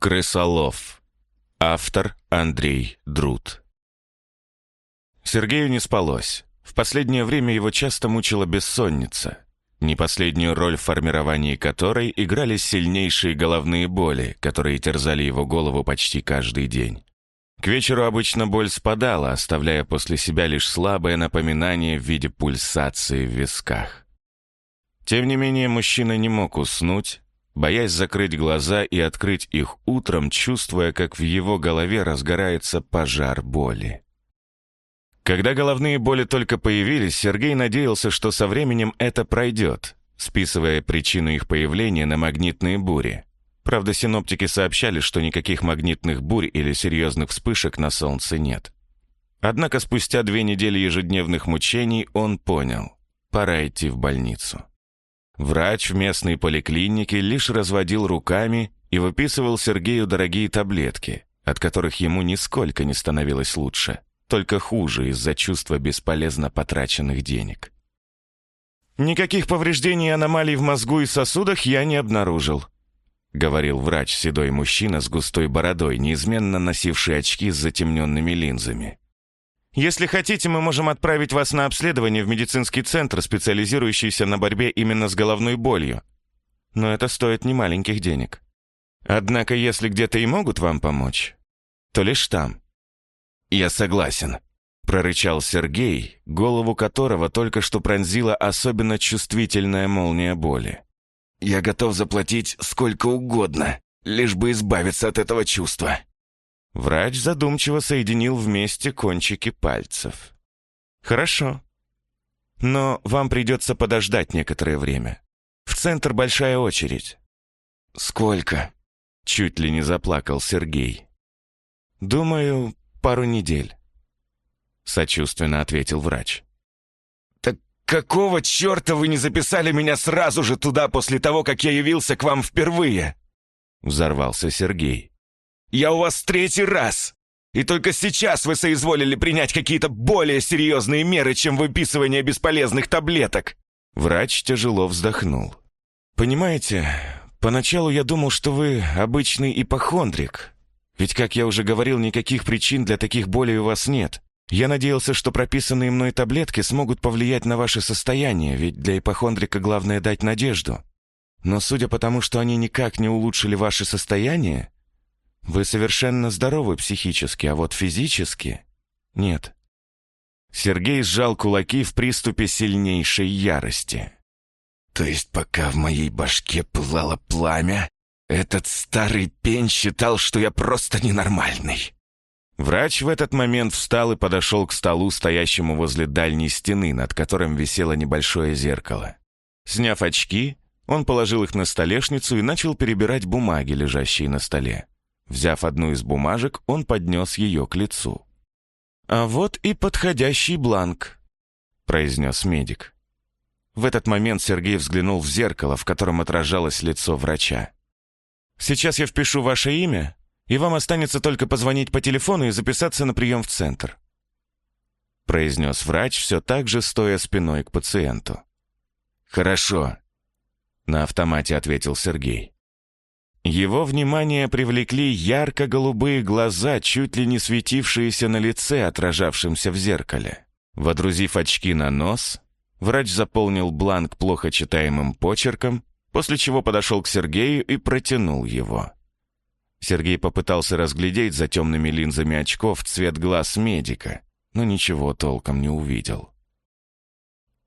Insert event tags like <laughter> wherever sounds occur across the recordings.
Крысолов. Автор Андрей Друд. Сергею не спалось. В последнее время его часто мучила бессонница, не последнюю роль в формировании которой играли сильнейшие головные боли, которые терзали его голову почти каждый день. К вечеру обычно боль спадала, оставляя после себя лишь слабое напоминание в виде пульсации в висках. Тем не менее, мужчина не мог уснуть, боясь закрыть глаза и открыть их утром, чувствуя, как в его голове разгорается пожар боли. Когда головные боли только появились, Сергей надеялся, что со временем это пройдет, списывая причину их появления на магнитные бури. Правда, синоптики сообщали, что никаких магнитных бурь или серьезных вспышек на Солнце нет. Однако спустя две недели ежедневных мучений он понял – пора идти в больницу. Врач в местной поликлинике лишь разводил руками и выписывал Сергею дорогие таблетки, от которых ему нисколько не становилось лучше, только хуже из-за чувства бесполезно потраченных денег. «Никаких повреждений и аномалий в мозгу и сосудах я не обнаружил», говорил врач, седой мужчина с густой бородой, неизменно носивший очки с затемненными линзами. Если хотите, мы можем отправить вас на обследование в медицинский центр, специализирующийся на борьбе именно с головной болью. Но это стоит немаленьких денег. Однако, если где-то и могут вам помочь, то лишь там. «Я согласен», — прорычал Сергей, голову которого только что пронзила особенно чувствительная молния боли. «Я готов заплатить сколько угодно, лишь бы избавиться от этого чувства». Врач задумчиво соединил вместе кончики пальцев. «Хорошо. Но вам придется подождать некоторое время. В центр большая очередь». «Сколько?» — чуть ли не заплакал Сергей. «Думаю, пару недель», — сочувственно ответил врач. «Так какого черта вы не записали меня сразу же туда после того, как я явился к вам впервые?» — взорвался Сергей. Я у вас третий раз. И только сейчас вы соизволили принять какие-то более серьезные меры, чем выписывание бесполезных таблеток». Врач тяжело вздохнул. «Понимаете, поначалу я думал, что вы обычный ипохондрик. Ведь, как я уже говорил, никаких причин для таких болей у вас нет. Я надеялся, что прописанные мной таблетки смогут повлиять на ваше состояние, ведь для ипохондрика главное дать надежду. Но судя по тому, что они никак не улучшили ваше состояние, вы совершенно здоровы психически, а вот физически — нет. Сергей сжал кулаки в приступе сильнейшей ярости. То есть пока в моей башке пылало пламя, этот старый пень считал, что я просто ненормальный. Врач в этот момент встал и подошел к столу, стоящему возле дальней стены, над которым висело небольшое зеркало. Сняв очки, он положил их на столешницу и начал перебирать бумаги, лежащие на столе. Взяв одну из бумажек, он поднес ее к лицу. «А вот и подходящий бланк», — произнес медик. В этот момент Сергей взглянул в зеркало, в котором отражалось лицо врача. «Сейчас я впишу ваше имя, и вам останется только позвонить по телефону и записаться на прием в центр», — произнес врач, все так же стоя спиной к пациенту. «Хорошо», — на автомате ответил Сергей. Его внимание привлекли ярко-голубые глаза, чуть ли не светившиеся на лице, отражавшемся в зеркале. Водрузив очки на нос, врач заполнил бланк плохо читаемым почерком, после чего подошел к Сергею и протянул его. Сергей попытался разглядеть за темными линзами очков цвет глаз медика, но ничего толком не увидел.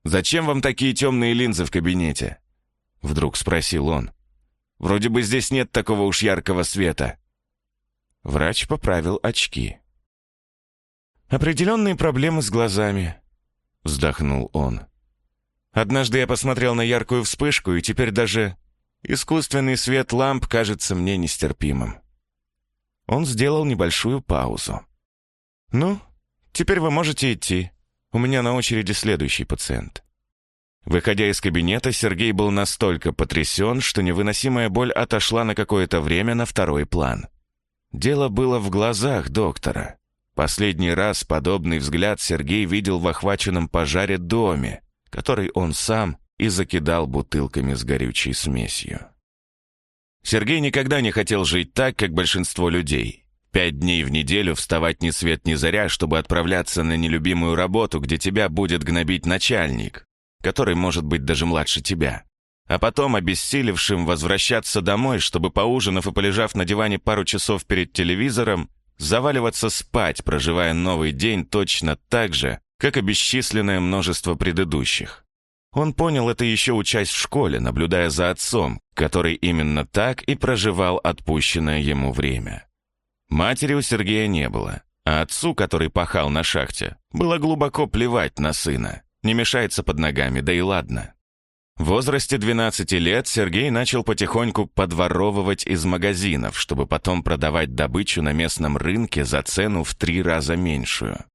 «Зачем вам такие темные линзы в кабинете?» — вдруг спросил он. Вроде бы здесь нет такого уж яркого света». Врач поправил очки. «Определенные проблемы с глазами», — вздохнул он. «Однажды я посмотрел на яркую вспышку, и теперь даже искусственный свет ламп кажется мне нестерпимым». Он сделал небольшую паузу. «Ну, теперь вы можете идти. У меня на очереди следующий пациент». Выходя из кабинета, Сергей был настолько потрясен, что невыносимая боль отошла на какое-то время на второй план. Дело было в глазах доктора. Последний раз подобный взгляд Сергей видел в охваченном пожаре доме, который он сам и закидал бутылками с горючей смесью. Сергей никогда не хотел жить так, как большинство людей. Пять дней в неделю вставать ни свет ни заря, чтобы отправляться на нелюбимую работу, где тебя будет гнобить начальник, который может быть даже младше тебя. А потом, обессилевшим, возвращаться домой, чтобы, поужинав и полежав на диване пару часов перед телевизором, заваливаться спать, проживая новый день точно так же, как и бесчисленное множество предыдущих. Он понял это еще учась в школе, наблюдая за отцом, который именно так и проживал отпущенное ему время. Матери у Сергея не было, а отцу, который пахал на шахте, было глубоко плевать на сына. Не мешается под ногами, да и ладно. В возрасте 12 лет Сергей начал потихоньку подворовывать из магазинов, чтобы потом продавать добычу на местном рынке за цену в три раза меньшую.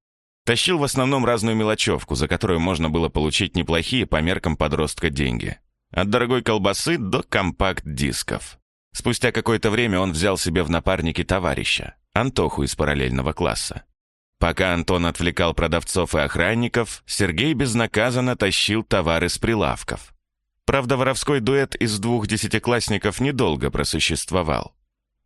Тащил в основном разную мелочевку, за которую можно было получить неплохие по меркам подростка деньги. От дорогой колбасы до компакт-дисков. Спустя какое-то время он взял себе в напарники товарища, Антоху из параллельного класса. Пока Антон отвлекал продавцов и охранников, Сергей безнаказанно тащил товары с прилавков. Правда, воровской дуэт из двух десятиклассников недолго просуществовал.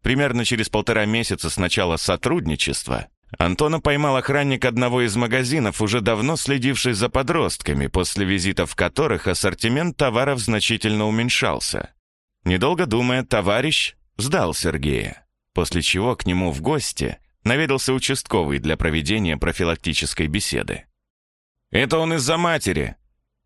Примерно через полтора месяца с начала сотрудничества Антона поймал охранник одного из магазинов, уже давно следивший за подростками, после визитов которых ассортимент товаров значительно уменьшался. Недолго думая, товарищ сдал Сергея, после чего к нему в гости наведался участковый для проведения профилактической беседы. «Это он из-за матери.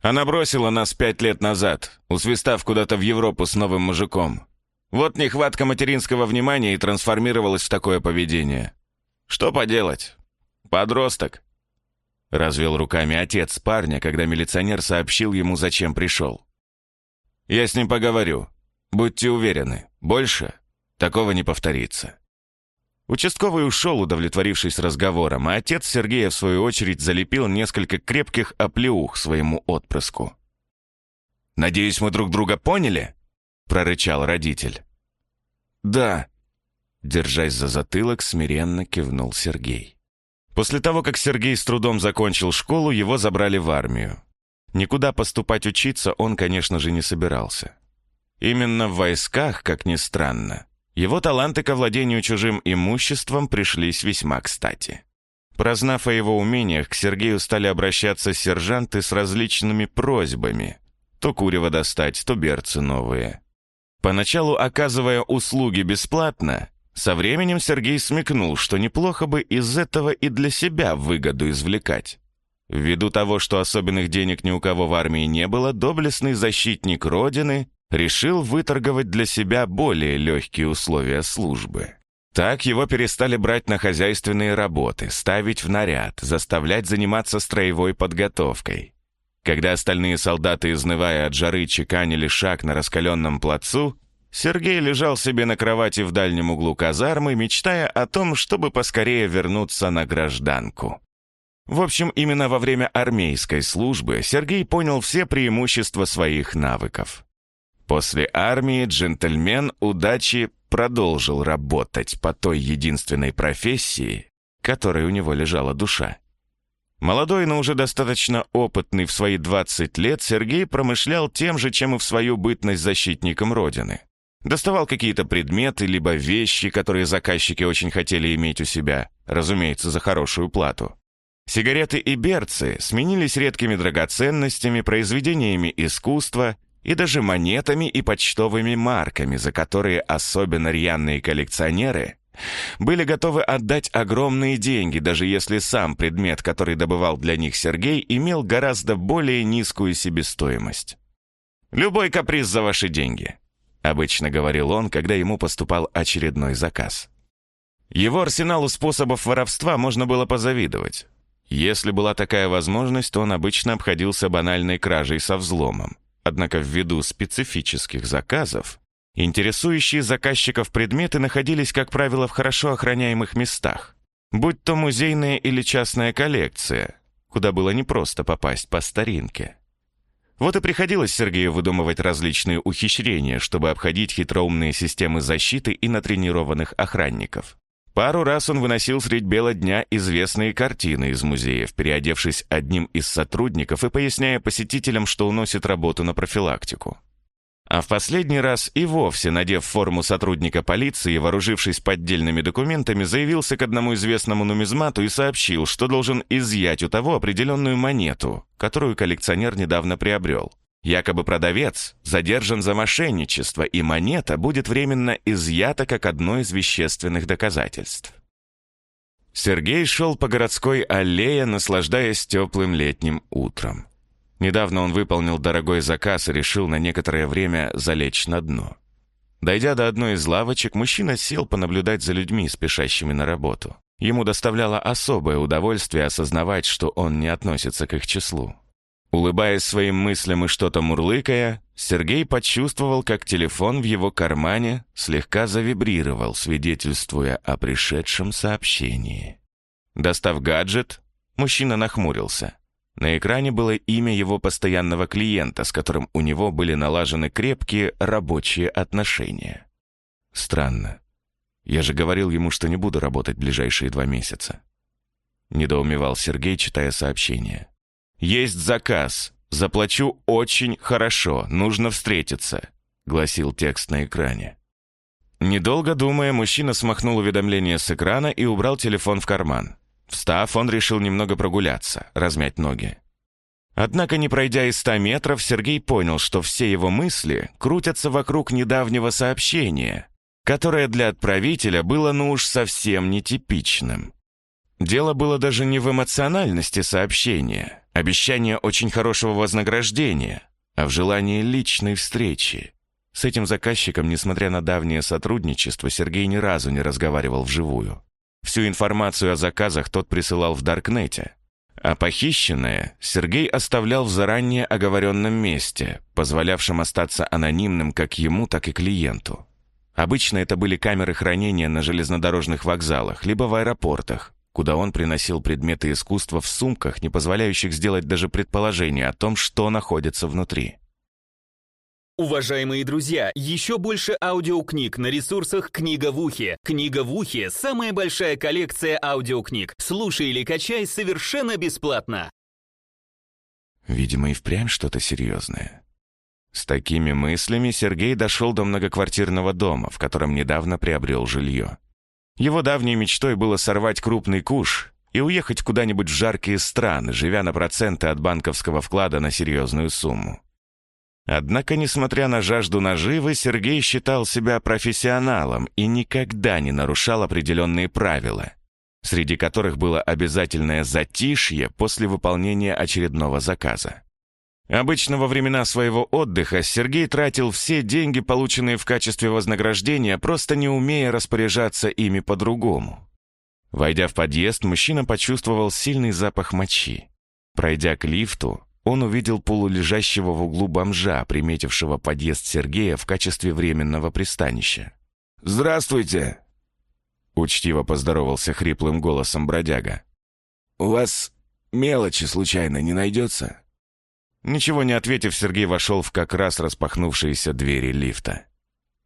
Она бросила нас пять лет назад, усвистав куда-то в Европу с новым мужиком. Вот нехватка материнского внимания и трансформировалась в такое поведение. «Что поделать? Подросток». Развел руками отец парня, когда милиционер сообщил ему, зачем пришел. «Я с ним поговорю. Будьте уверены, больше такого не повторится». Участковый ушел, удовлетворившись разговором, а отец Сергея, в свою очередь, залепил несколько крепких оплеух своему отпрыску. «Надеюсь, мы друг друга поняли?» — прорычал родитель. «Да», Держась за затылок, смиренно кивнул Сергей. После того, как Сергей с трудом закончил школу, его забрали в армию. Никуда поступать учиться он, конечно же, не собирался. Именно в войсках, как ни странно, его таланты к владению чужим имуществом пришлись весьма кстати. Прознав о его умениях, к Сергею стали обращаться сержанты с различными просьбами. То курево достать, то берцы новые. Поначалу, оказывая услуги бесплатно, со временем Сергей смекнул, что неплохо бы из этого и для себя выгоду извлекать. Ввиду того, что особенных денег ни у кого в армии не было, доблестный защитник Родины решил выторговать для себя более легкие условия службы. Так его перестали брать на хозяйственные работы, ставить в наряд, заставлять заниматься строевой подготовкой. Когда остальные солдаты, изнывая от жары, чеканили шаг на раскаленном плацу, Сергей лежал себе на кровати в дальнем углу казармы, мечтая о том, чтобы поскорее вернуться на гражданку. В общем, именно во время армейской службы Сергей понял все преимущества своих навыков. После армии джентльмен удачи продолжил работать по той единственной профессии, которой у него лежала душа. Молодой, но уже достаточно опытный в свои 20 лет, Сергей промышлял тем же, чем и в свою бытность защитником Родины. Доставал какие-то предметы, либо вещи, которые заказчики очень хотели иметь у себя, разумеется, за хорошую плату. Сигареты и берцы сменились редкими драгоценностями, произведениями искусства и даже монетами и почтовыми марками, за которые особенно рьяные коллекционеры были готовы отдать огромные деньги, даже если сам предмет, который добывал для них Сергей, имел гораздо более низкую себестоимость. Любой каприз за ваши деньги. Обычно говорил он, когда ему поступал очередной заказ. Его арсеналу способов воровства можно было позавидовать. Если была такая возможность, то он обычно обходился банальной кражей со взломом. Однако ввиду специфических заказов, интересующие заказчиков предметы находились, как правило, в хорошо охраняемых местах, будь то музейная или частная коллекция, куда было непросто попасть по старинке. Вот и приходилось Сергею выдумывать различные ухищрения, чтобы обходить хитроумные системы защиты и натренированных охранников. Пару раз он выносил средь бела дня известные картины из музеев, переодевшись одним из сотрудников и поясняя посетителям, что уносит работу на профилактику. А в последний раз и вовсе, надев форму сотрудника полиции, вооружившись поддельными документами, заявился к одному известному нумизмату и сообщил, что должен изъять у того определенную монету, которую коллекционер недавно приобрел. Якобы продавец задержан за мошенничество, и монета будет временно изъята как одно из вещественных доказательств. Сергей шел по городской аллее, наслаждаясь теплым летним утром. Недавно он выполнил дорогой заказ и решил на некоторое время залечь на дно. Дойдя до одной из лавочек, мужчина сел понаблюдать за людьми, спешащими на работу. Ему доставляло особое удовольствие осознавать, что он не относится к их числу. Улыбаясь своим мыслям и что-то мурлыкая, Сергей почувствовал, как телефон в его кармане слегка завибрировал, свидетельствуя о пришедшем сообщении. Достав гаджет, мужчина нахмурился. На экране было имя его постоянного клиента, с которым у него были налажены крепкие рабочие отношения. Странно. Я же говорил ему, что не буду работать ближайшие два месяца. Недоумевал Сергей, читая сообщение. «Есть заказ. Заплачу очень хорошо. Нужно встретиться», — гласил текст на экране. Недолго думая, мужчина смахнул уведомление с экрана и убрал телефон в карман. Встав, он решил немного прогуляться, размять ноги. Однако, не пройдя и ста метров, Сергей понял, что все его мысли крутятся вокруг недавнего сообщения, которое для отправителя было ну уж совсем нетипичным. Дело было даже не в эмоциональности сообщения, обещания очень хорошего вознаграждения, а в желании личной встречи. С этим заказчиком, несмотря на давнее сотрудничество, Сергей ни разу не разговаривал вживую. Всю информацию о заказах тот присылал в Даркнете. А похищенное Сергей оставлял в заранее оговоренном месте, позволявшем остаться анонимным как ему, так и клиенту. Обычно это были камеры хранения на железнодорожных вокзалах, либо в аэропортах, куда он приносил предметы искусства в сумках, не позволяющих сделать даже предположение о том, что находится внутри. Уважаемые друзья, еще больше аудиокниг на ресурсах «Книга в ухе». «Книга в ухе» — самая большая коллекция аудиокниг. Слушай или качай совершенно бесплатно. Видимо, и впрямь что-то серьезное. С такими мыслями Сергей дошел до многоквартирного дома, в котором недавно приобрел жилье. Его давней мечтой было сорвать крупный куш и уехать куда-нибудь в жаркие страны, живя на проценты от банковского вклада на серьезную сумму. Однако, несмотря на жажду наживы, Сергей считал себя профессионалом и никогда не нарушал определенные правила, среди которых было обязательное затишье после выполнения очередного заказа. Обычно во времена своего отдыха Сергей тратил все деньги, полученные в качестве вознаграждения, просто не умея распоряжаться ими по-другому. Войдя в подъезд, мужчина почувствовал сильный запах мочи. Пройдя к лифту, он увидел полулежащего в углу бомжа, приметившего подъезд Сергея в качестве временного пристанища. «Здравствуйте!» Учтиво поздоровался хриплым голосом бродяга. «У вас мелочи случайно не найдется?» Ничего не ответив, Сергей вошел в как раз распахнувшиеся двери лифта.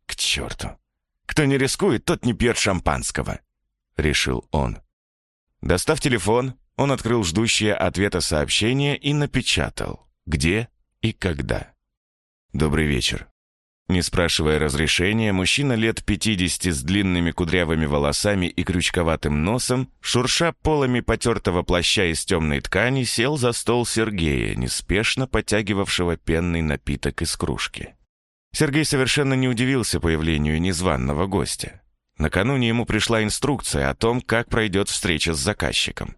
«К черту! Кто не рискует, тот не пьет шампанского!» — решил он. Достав телефон, он открыл ждущее ответа сообщение и напечатал, где и когда. «Добрый вечер». Не спрашивая разрешения, мужчина лет 50 с длинными кудрявыми волосами и крючковатым носом, шурша полами потертого плаща из темной ткани, сел за стол Сергея, неспешно подтягивавшего пенный напиток из кружки. Сергей совершенно не удивился появлению незваного гостя. Накануне ему пришла инструкция о том, как пройдет встреча с заказчиком.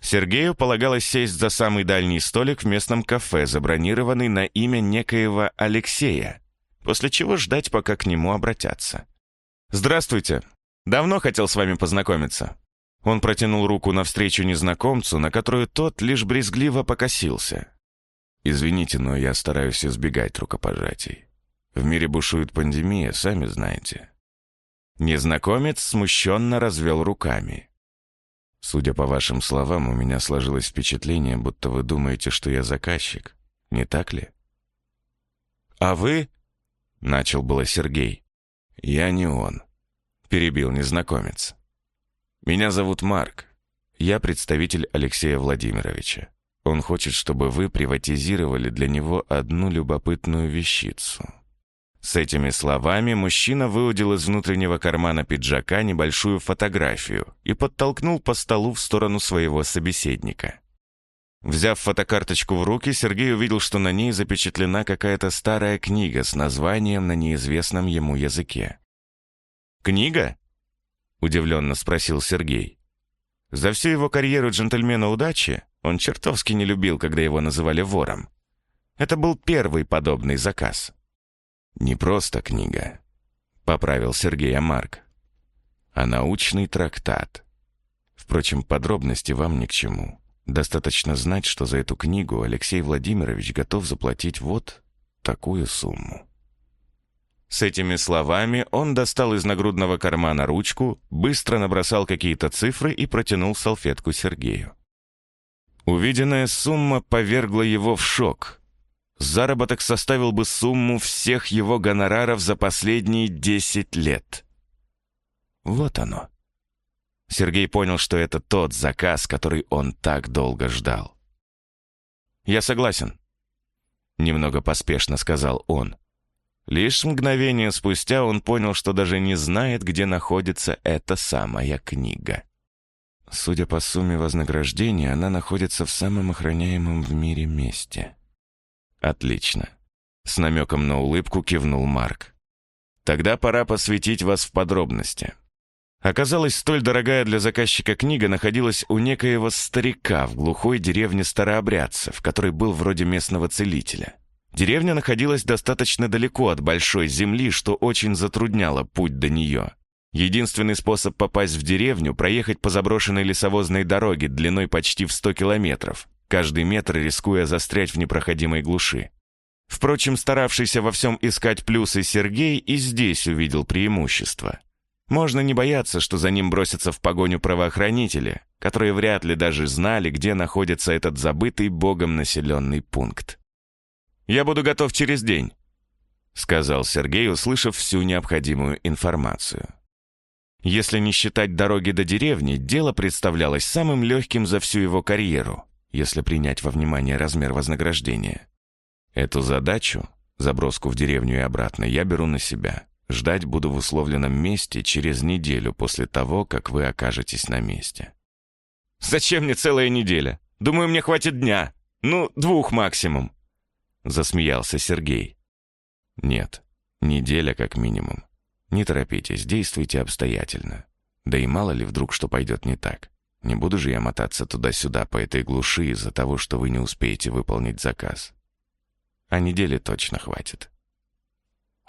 Сергею полагалось сесть за самый дальний столик в местном кафе, забронированный на имя некоего Алексея, после чего ждать, пока к нему обратятся. «Здравствуйте. Давно хотел с вами познакомиться». Он протянул руку навстречу незнакомцу, на которую тот лишь брезгливо покосился. «Извините, но я стараюсь избегать рукопожатий. В мире бушует пандемия, сами знаете». Незнакомец смущенно развел руками. Судя по вашим словам, у меня сложилось впечатление, будто вы думаете, что я заказчик. Не так ли? А вы? Начал было Сергей. Я не он. Перебил незнакомец. Меня зовут Марк. Я представитель Алексея Владимировича. Он хочет, чтобы вы приватизировали для него одну любопытную вещицу. С этими словами мужчина выудил из внутреннего кармана пиджака небольшую фотографию и подтолкнул по столу в сторону своего собеседника. Взяв фотокарточку в руки, Сергей увидел, что на ней запечатлена какая-то старая книга с названием на неизвестном ему языке. «Книга?» — удивленно спросил Сергей. За всю его карьеру джентльмена удачи он чертовски не любил, когда его называли вором. Это был первый подобный заказ. «Не просто книга», — поправил Сергей Амарк, «а научный трактат. Впрочем, подробности вам ни к чему. Достаточно знать, что за эту книгу Алексей Владимирович готов заплатить вот такую сумму». С этими словами он достал из нагрудного кармана ручку, быстро набросал какие-то цифры и протянул салфетку Сергею. Увиденная сумма повергла его в шок. Заработок составил бы сумму всех его гонораров за последние десять лет. Вот оно. Сергей понял, что это тот заказ, который он так долго ждал. «Я согласен», — немного поспешно сказал он. Лишь мгновение спустя он понял, что даже не знает, где находится эта самая книга. Судя по сумме вознаграждения, она находится в самом охраняемом в мире месте. Отлично. С намеком на улыбку кивнул Марк. Тогда пора посвятить вас в подробности. Оказалось, столь дорогая для заказчика книга находилась у некоего старика в глухой деревне старообрядцев, который был вроде местного целителя. Деревня находилась достаточно далеко от большой земли, что очень затрудняло путь до нее. Единственный способ попасть в деревню – проехать по заброшенной лесовозной дороге длиной почти в 100 километров, каждый метр рискуя застрять в непроходимой глуши. Впрочем, старавшийся во всем искать плюсы Сергей и здесь увидел преимущество. Можно не бояться, что за ним бросятся в погоню правоохранители, которые вряд ли даже знали, где находится этот забытый богом населенный пункт. «Я буду готов через день», — сказал Сергей, услышав всю необходимую информацию. Если не считать дороги до деревни, дело представлялось самым легким за всю его карьеру, если принять во внимание размер вознаграждения. Эту задачу, заброску в деревню и обратно, я беру на себя. Ждать буду в условленном месте через неделю после того, как вы окажетесь на месте. «Зачем мне целая неделя? Думаю, мне хватит дня. Ну, двух максимум», — засмеялся Сергей. «Нет, неделя как минимум. Не торопитесь, действуйте обстоятельно. Да и мало ли вдруг что пойдет не так. Не буду же я мотаться туда-сюда по этой глуши из-за того, что вы не успеете выполнить заказ. А недели точно хватит».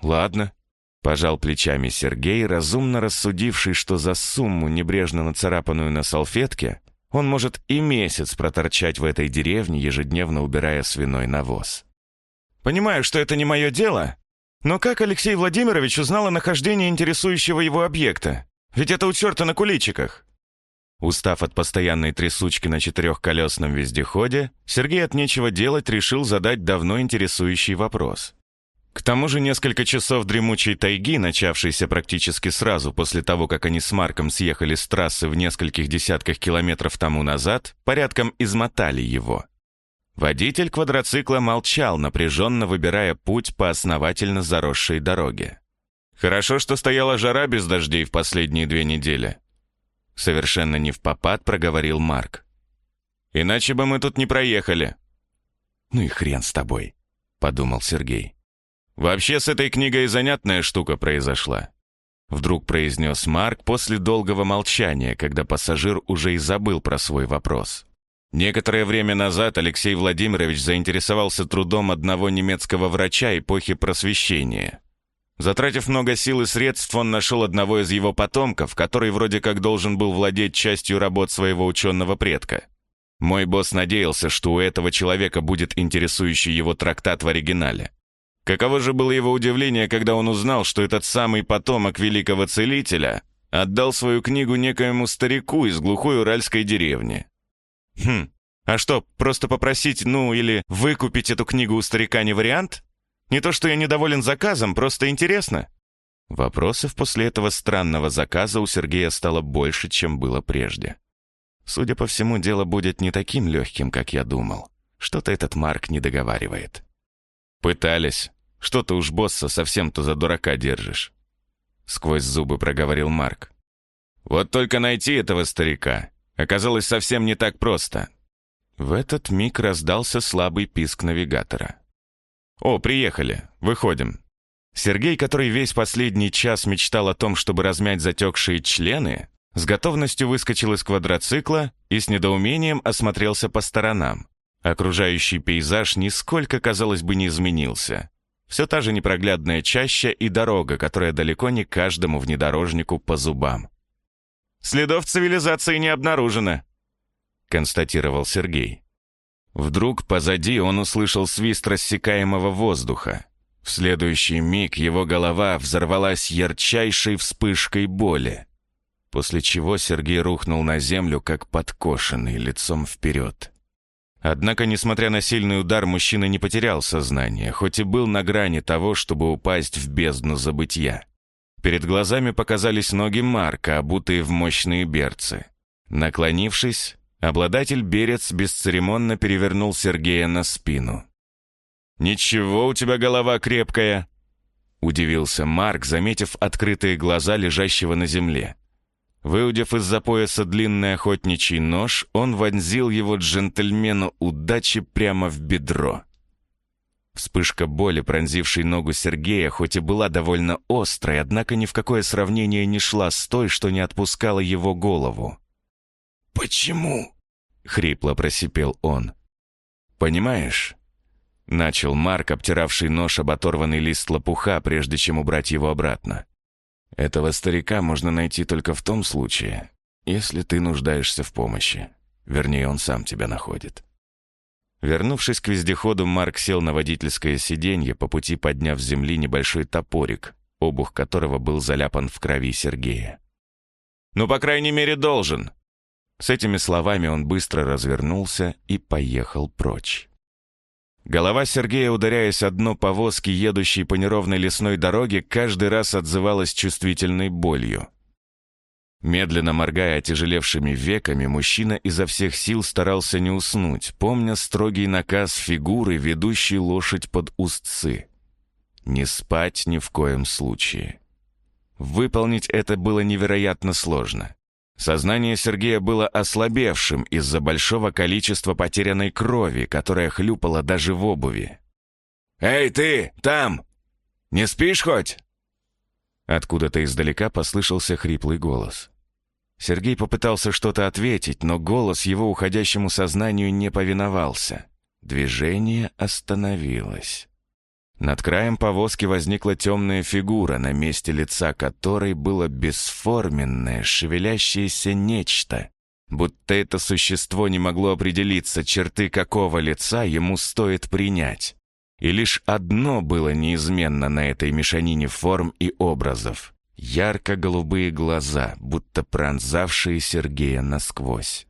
«Ладно», — пожал плечами Сергей, разумно рассудивший, что за сумму, небрежно нацарапанную на салфетке, он может и месяц проторчать в этой деревне, ежедневно убирая свиной навоз. Понимаю, что это не мое дело, но как Алексей Владимирович узнал о нахождении интересующего его объекта? Ведь это у черта на куличиках. Устав от постоянной трясучки на четырехколесном вездеходе, Сергей от нечего делать решил задать давно интересующий вопрос. К тому же несколько часов дремучей тайги, начавшейся практически сразу после того, как они с Марком съехали с трассы в нескольких десятках километров тому назад, порядком измотали его. Водитель квадроцикла молчал, напряженно выбирая путь по основательно заросшей дороге. «Хорошо, что стояла жара без дождей в последние две недели», совершенно не в попад проговорил Марк. «Иначе бы мы тут не проехали». «Ну и хрен с тобой», — подумал Сергей. «Вообще с этой книгой занятная штука произошла», — вдруг произнес Марк после долгого молчания, когда пассажир уже и забыл про свой вопрос. Некоторое время назад Алексей Владимирович заинтересовался трудом одного немецкого врача эпохи Просвещения. Затратив много сил и средств, он нашел одного из его потомков, который вроде как должен был владеть частью работ своего ученого предка. Мой босс надеялся, что у этого человека будет интересующий его трактат в оригинале. Каково же было его удивление, когда он узнал, что этот самый потомок великого целителя отдал свою книгу некоему старику из глухой уральской деревни. Хм, а что, просто попросить, ну, или выкупить эту книгу у старика не вариант? Не то, что я недоволен заказом, просто интересно. Вопросов после этого странного заказа у Сергея стало больше, чем было прежде. Судя по всему, дело будет не таким легким, как я думал. Что-то этот Марк не договаривает. Пытались, Что ты уж босса совсем-то за дурака держишь?» Сквозь зубы проговорил Марк. «Вот только найти этого старика оказалось совсем не так просто». В этот миг раздался слабый писк навигатора. «О, приехали. Выходим». Сергей, который весь последний час мечтал о том, чтобы размять затекшие члены, с готовностью выскочил из квадроцикла и с недоумением осмотрелся по сторонам. Окружающий пейзаж нисколько, казалось бы, не изменился. Все та же непроглядная чаща и дорога, которая далеко не каждому внедорожнику по зубам. «Следов цивилизации не обнаружено», — констатировал Сергей. Вдруг позади он услышал свист рассекаемого воздуха. В следующий миг его голова взорвалась ярчайшей вспышкой боли, после чего Сергей рухнул на землю, как подкошенный, лицом вперед. Однако, несмотря на сильный удар, мужчина не потерял сознание, хоть и был на грани того, чтобы упасть в бездну забытья. Перед глазами показались ноги Марка, обутые в мощные берцы. Наклонившись, обладатель берец бесцеремонно перевернул Сергея на спину. «Ничего, у тебя голова крепкая!» Удивился Марк, заметив открытые глаза лежащего на земле. Выудив из-за пояса длинный охотничий нож, он вонзил его джентльмену удачи прямо в бедро. Вспышка боли, пронзившей ногу Сергея, хоть и была довольно острой, однако ни в какое сравнение не шла с той, что не отпускала его голову. «Почему?» — хрипло просипел он. «Понимаешь, Начал Марк, обтиравший нож об оторванный лист лопуха, прежде чем убрать его обратно. «Этого старика можно найти только в том случае, если ты нуждаешься в помощи. Вернее, он сам тебя находит». Вернувшись к вездеходу, Марк сел на водительское сиденье, по пути подняв с земли небольшой топорик, обух которого был заляпан в крови Сергея. «Ну, по крайней мере, должен!» С этими словами он быстро развернулся и поехал прочь. Голова Сергея, ударяясь о дно повозки, едущей по неровной лесной дороге, каждый раз отзывалась чувствительной болью. Медленно моргая отяжелевшими веками, мужчина изо всех сил старался не уснуть, помня строгий наказ фигуры, ведущей лошадь под устцы. Не спать ни в коем случае. Выполнить это было невероятно сложно. Сознание Сергея было ослабевшим из-за большого количества потерянной крови, которая хлюпала даже в обуви. «Эй, ты, там! Не спишь хоть?» Откуда-то издалека послышался хриплый голос. Сергей попытался что-то ответить, но голос его уходящему сознанию не повиновался. Движение остановилось. Над краем повозки возникла темная фигура, на месте лица которой было бесформенное, шевелящееся нечто. Будто это существо не могло определиться, черты какого лица ему стоит принять. И лишь одно было неизменно на этой мешанине форм и образов. Ярко-голубые глаза, будто пронзавшие Сергея насквозь.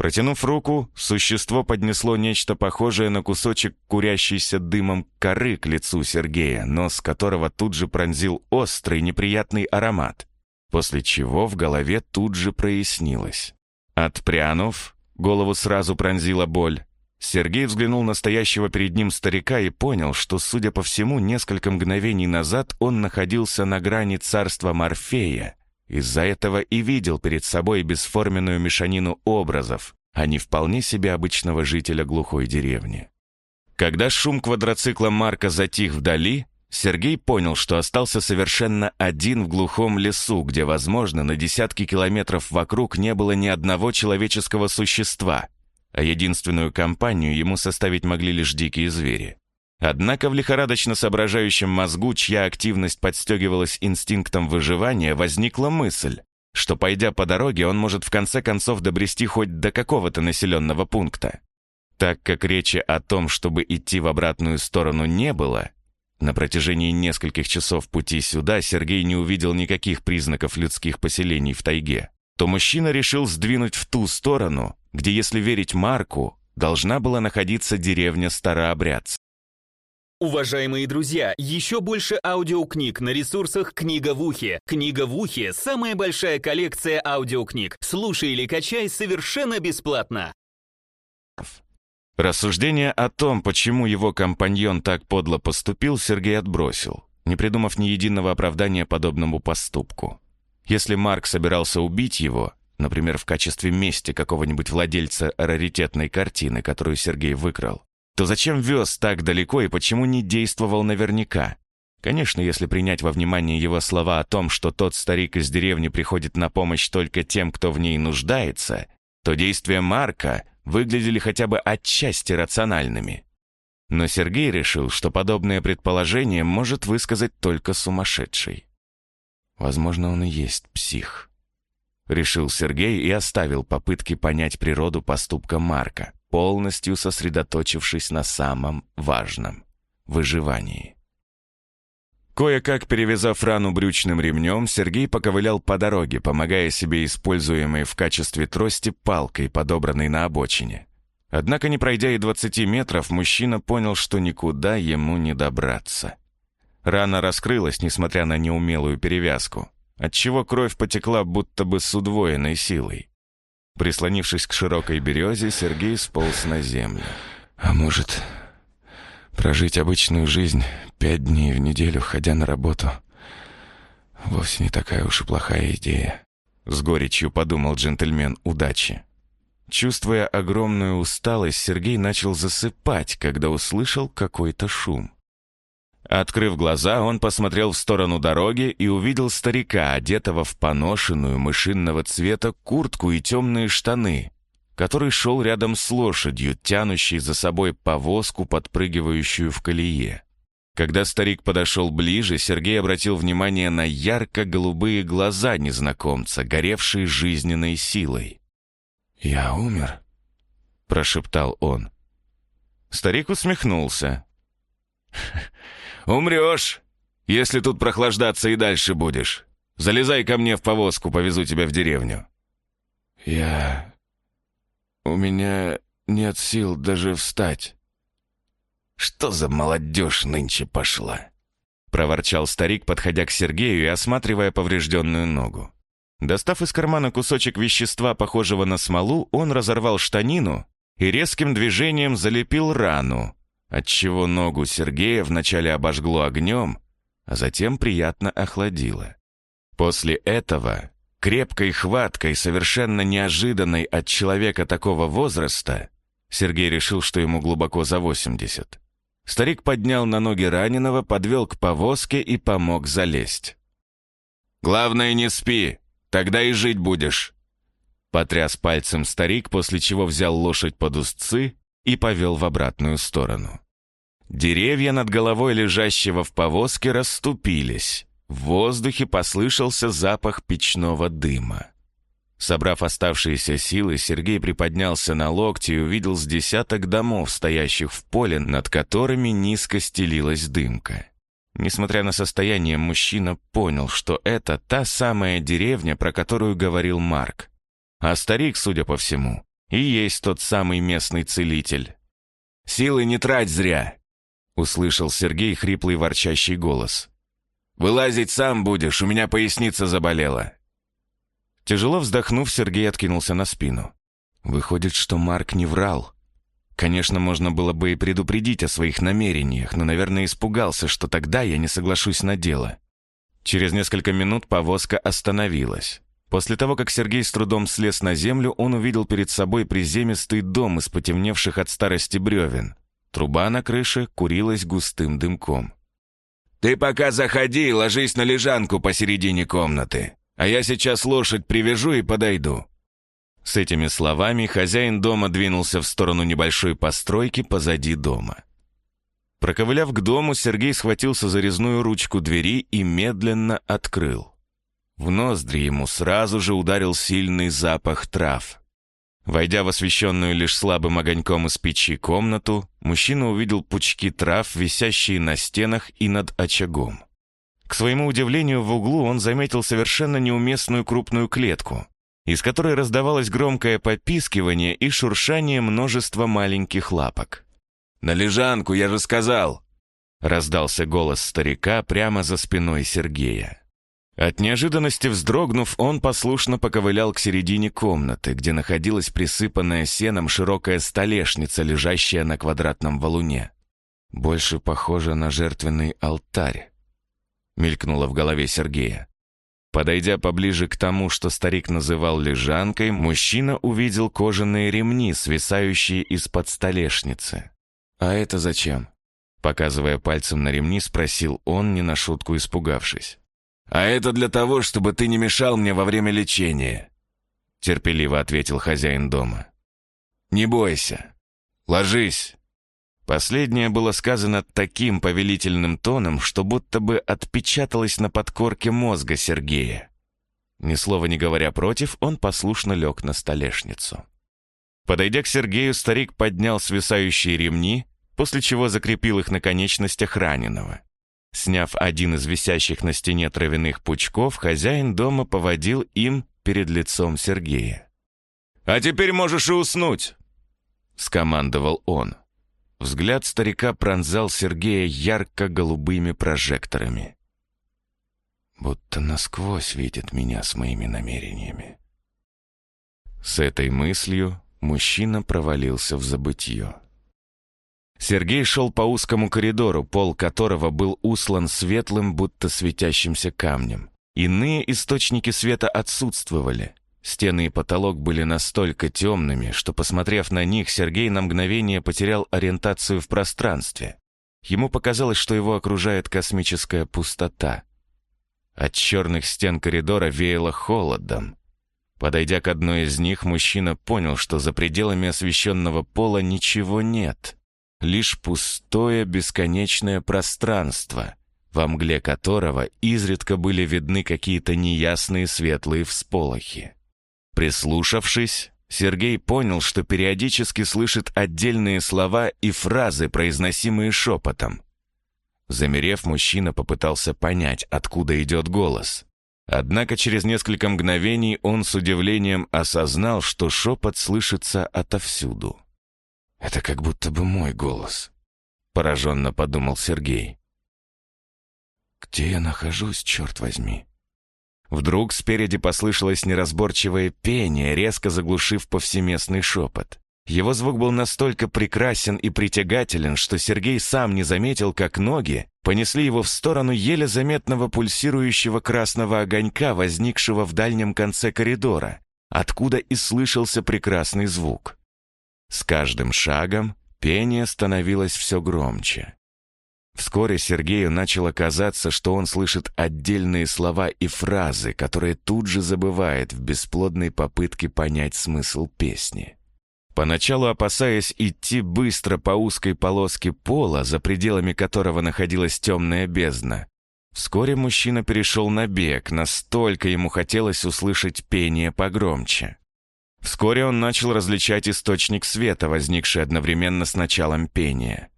Протянув руку, существо поднесло нечто похожее на кусочек курящейся дымом коры к лицу Сергея, нос которого тут же пронзил острый неприятный аромат, после чего в голове тут же прояснилось. Отпрянув, голову сразу пронзила боль. Сергей взглянул на стоящего перед ним старика и понял, что, судя по всему, несколько мгновений назад он находился на грани царства Морфея, из-за этого и видел перед собой бесформенную мешанину образов, а не вполне себе обычного жителя глухой деревни. Когда шум квадроцикла Марка затих вдали, Сергей понял, что остался совершенно один в глухом лесу, где, возможно, на десятки километров вокруг не было ни одного человеческого существа, а единственную компанию ему составить могли лишь дикие звери. Однако в лихорадочно соображающем мозгу, чья активность подстегивалась инстинктом выживания, возникла мысль, что, пойдя по дороге, он может в конце концов добрести хоть до какого-то населенного пункта. Так как речи о том, чтобы идти в обратную сторону, не было, на протяжении нескольких часов пути сюда Сергей не увидел никаких признаков людских поселений в тайге, то мужчина решил сдвинуть в ту сторону, где, если верить Марку, должна была находиться деревня Старообрядц. Уважаемые друзья, еще больше аудиокниг на ресурсах «Книга в ухе». «Книга в ухе» — самая большая коллекция аудиокниг. Слушай или качай совершенно бесплатно. Рассуждение о том, почему его компаньон так подло поступил, Сергей отбросил, не придумав ни единого оправдания подобному поступку. Если Марк собирался убить его, например, в качестве мести какого-нибудь владельца раритетной картины, которую Сергей выкрал, то зачем вез так далеко и почему не действовал наверняка? Конечно, если принять во внимание его слова о том, что тот старик из деревни приходит на помощь только тем, кто в ней нуждается, то действия Марка выглядели хотя бы отчасти рациональными. Но Сергей решил, что подобное предположение может высказать только сумасшедший. Возможно, он и есть псих. Решил Сергей и оставил попытки понять природу поступка Марка, полностью сосредоточившись на самом важном — выживании. Кое-как перевязав рану брючным ремнем, Сергей поковылял по дороге, помогая себе используемой в качестве трости палкой, подобранной на обочине. Однако, не пройдя и 20 метров, мужчина понял, что никуда ему не добраться. Рана раскрылась, несмотря на неумелую перевязку, отчего кровь потекла будто бы с удвоенной силой. Прислонившись к широкой березе, Сергей сполз на землю. «А может, прожить обычную жизнь пять дней в неделю, ходя на работу, вовсе не такая уж и плохая идея?» С горечью подумал джентльмен удачи. Чувствуя огромную усталость, Сергей начал засыпать, когда услышал какой-то шум. Открыв глаза, он посмотрел в сторону дороги и увидел старика, одетого в поношенную мышинного цвета куртку и темные штаны, который шел рядом с лошадью, тянущей за собой повозку, подпрыгивающую в колее. Когда старик подошел ближе, Сергей обратил внимание на ярко-голубые глаза незнакомца, горевшие жизненной силой. «Я умер?» — прошептал он. Старик усмехнулся. «Умрешь, если тут прохлаждаться и дальше будешь. Залезай ко мне в повозку, повезу тебя в деревню». «Я... у меня нет сил даже встать». «Что за молодежь нынче пошла?» — проворчал старик, подходя к Сергею и осматривая поврежденную ногу. Достав из кармана кусочек вещества, похожего на смолу, он разорвал штанину и резким движением залепил рану, отчего ногу Сергея вначале обожгло огнем, а затем приятно охладило. После этого, крепкой хваткой, совершенно неожиданной от человека такого возраста, Сергей решил, что ему глубоко за 80. Старик поднял на ноги раненого, подвел к повозке и помог залезть. «Главное, не спи, тогда и жить будешь», Потряс пальцем старик, после чего взял лошадь под узцы и повел в обратную сторону. Деревья над головой лежащего в повозке расступились. В воздухе послышался запах печного дыма. Собрав оставшиеся силы, Сергей приподнялся на локти и увидел с десяток домов, стоящих в поле, над которыми низко стелилась дымка. Несмотря на состояние, мужчина понял, что это та самая деревня, про которую говорил Марк. А старик, судя по всему, и есть тот самый местный целитель. «Силы не трать зря!» — услышал Сергей хриплый ворчащий голос. «Вылазить сам будешь, у меня поясница заболела». Тяжело вздохнув, Сергей откинулся на спину. Выходит, что Марк не врал. Конечно, можно было бы и предупредить о своих намерениях, но, наверное, испугался, что тогда я не соглашусь на дело. Через несколько минут повозка остановилась. После того, как Сергей с трудом слез на землю, он увидел перед собой приземистый дом из потемневших от старости бревен. Труба на крыше курилась густым дымком. «Ты пока заходи и ложись на лежанку посередине комнаты, а я сейчас лошадь привяжу и подойду». С этими словами хозяин дома двинулся в сторону небольшой постройки позади дома. Проковыляв к дому, Сергей схватился за резную ручку двери и медленно открыл. В ноздри ему сразу же ударил сильный запах трав. Войдя в освещенную лишь слабым огоньком из печи комнату, мужчина увидел пучки трав, висящие на стенах и над очагом. К своему удивлению, в углу он заметил совершенно неуместную крупную клетку, из которой раздавалось громкое попискивание и шуршание множества маленьких лапок. «На лежанку, я же сказал!» — раздался голос старика прямо за спиной Сергея. От неожиданности вздрогнув, он послушно поковылял к середине комнаты, где находилась присыпанная сеном широкая столешница, лежащая на квадратном валуне. Больше похоже на жертвенный алтарь, мелькнуло в голове Сергея. Подойдя поближе к тому, что старик называл лежанкой, мужчина увидел кожаные ремни, свисающие из-под столешницы. «А это зачем?» Показывая пальцем на ремни, спросил он, не на шутку испугавшись. «А это для того, чтобы ты не мешал мне во время лечения», терпеливо ответил хозяин дома. «Не бойся. Ложись». Последнее было сказано таким повелительным тоном, что будто бы отпечаталось на подкорке мозга Сергея. Ни слова не говоря против, он послушно лег на столешницу. Подойдя к Сергею, старик поднял свисающие ремни, после чего закрепил их на конечностях раненого. Сняв один из висящих на стене травяных пучков, хозяин дома поводил им перед лицом Сергея. «А теперь можешь и уснуть!» — скомандовал он. Взгляд старика пронзал Сергея ярко-голубыми прожекторами. Будто насквозь видит меня с моими намерениями. С этой мыслью мужчина провалился в забытье. Сергей шел по узкому коридору, пол которого был услан светлым, будто светящимся камнем. Иные источники света отсутствовали. Стены и потолок были настолько темными, что, посмотрев на них, Сергей на мгновение потерял ориентацию в пространстве. Ему показалось, что его окружает космическая пустота. От черных стен коридора веяло холодом. Подойдя к одной из них, мужчина понял, что за пределами освещенного пола ничего нет. Лишь пустое бесконечное пространство, во мгле которого изредка были видны какие-то неясные светлые всполохи. Прислушавшись, Сергей понял, что периодически слышит отдельные слова и фразы, произносимые шепотом. Замерев, мужчина попытался понять, откуда идет голос. Однако через несколько мгновений он с удивлением осознал, что шепот слышится отовсюду. «Это как будто бы мой голос», — пораженно подумал Сергей. «Где я нахожусь, черт возьми?» Вдруг спереди послышалось неразборчивое пение, резко заглушив повсеместный шепот. Его звук был настолько прекрасен и притягателен, что Сергей сам не заметил, как ноги понесли его в сторону еле заметного пульсирующего красного огонька, возникшего в дальнем конце коридора, откуда и слышался прекрасный звук. С каждым шагом пение становилось все громче. Вскоре Сергею начало казаться, что он слышит отдельные слова и фразы, которые тут же забывает в бесплодной попытке понять смысл песни. Поначалу опасаясь идти быстро по узкой полоске пола, за пределами которого находилась темная бездна, вскоре мужчина перешел на бег, настолько ему хотелось услышать пение погромче. Вскоре он начал различать источник света, возникший одновременно с началом пения.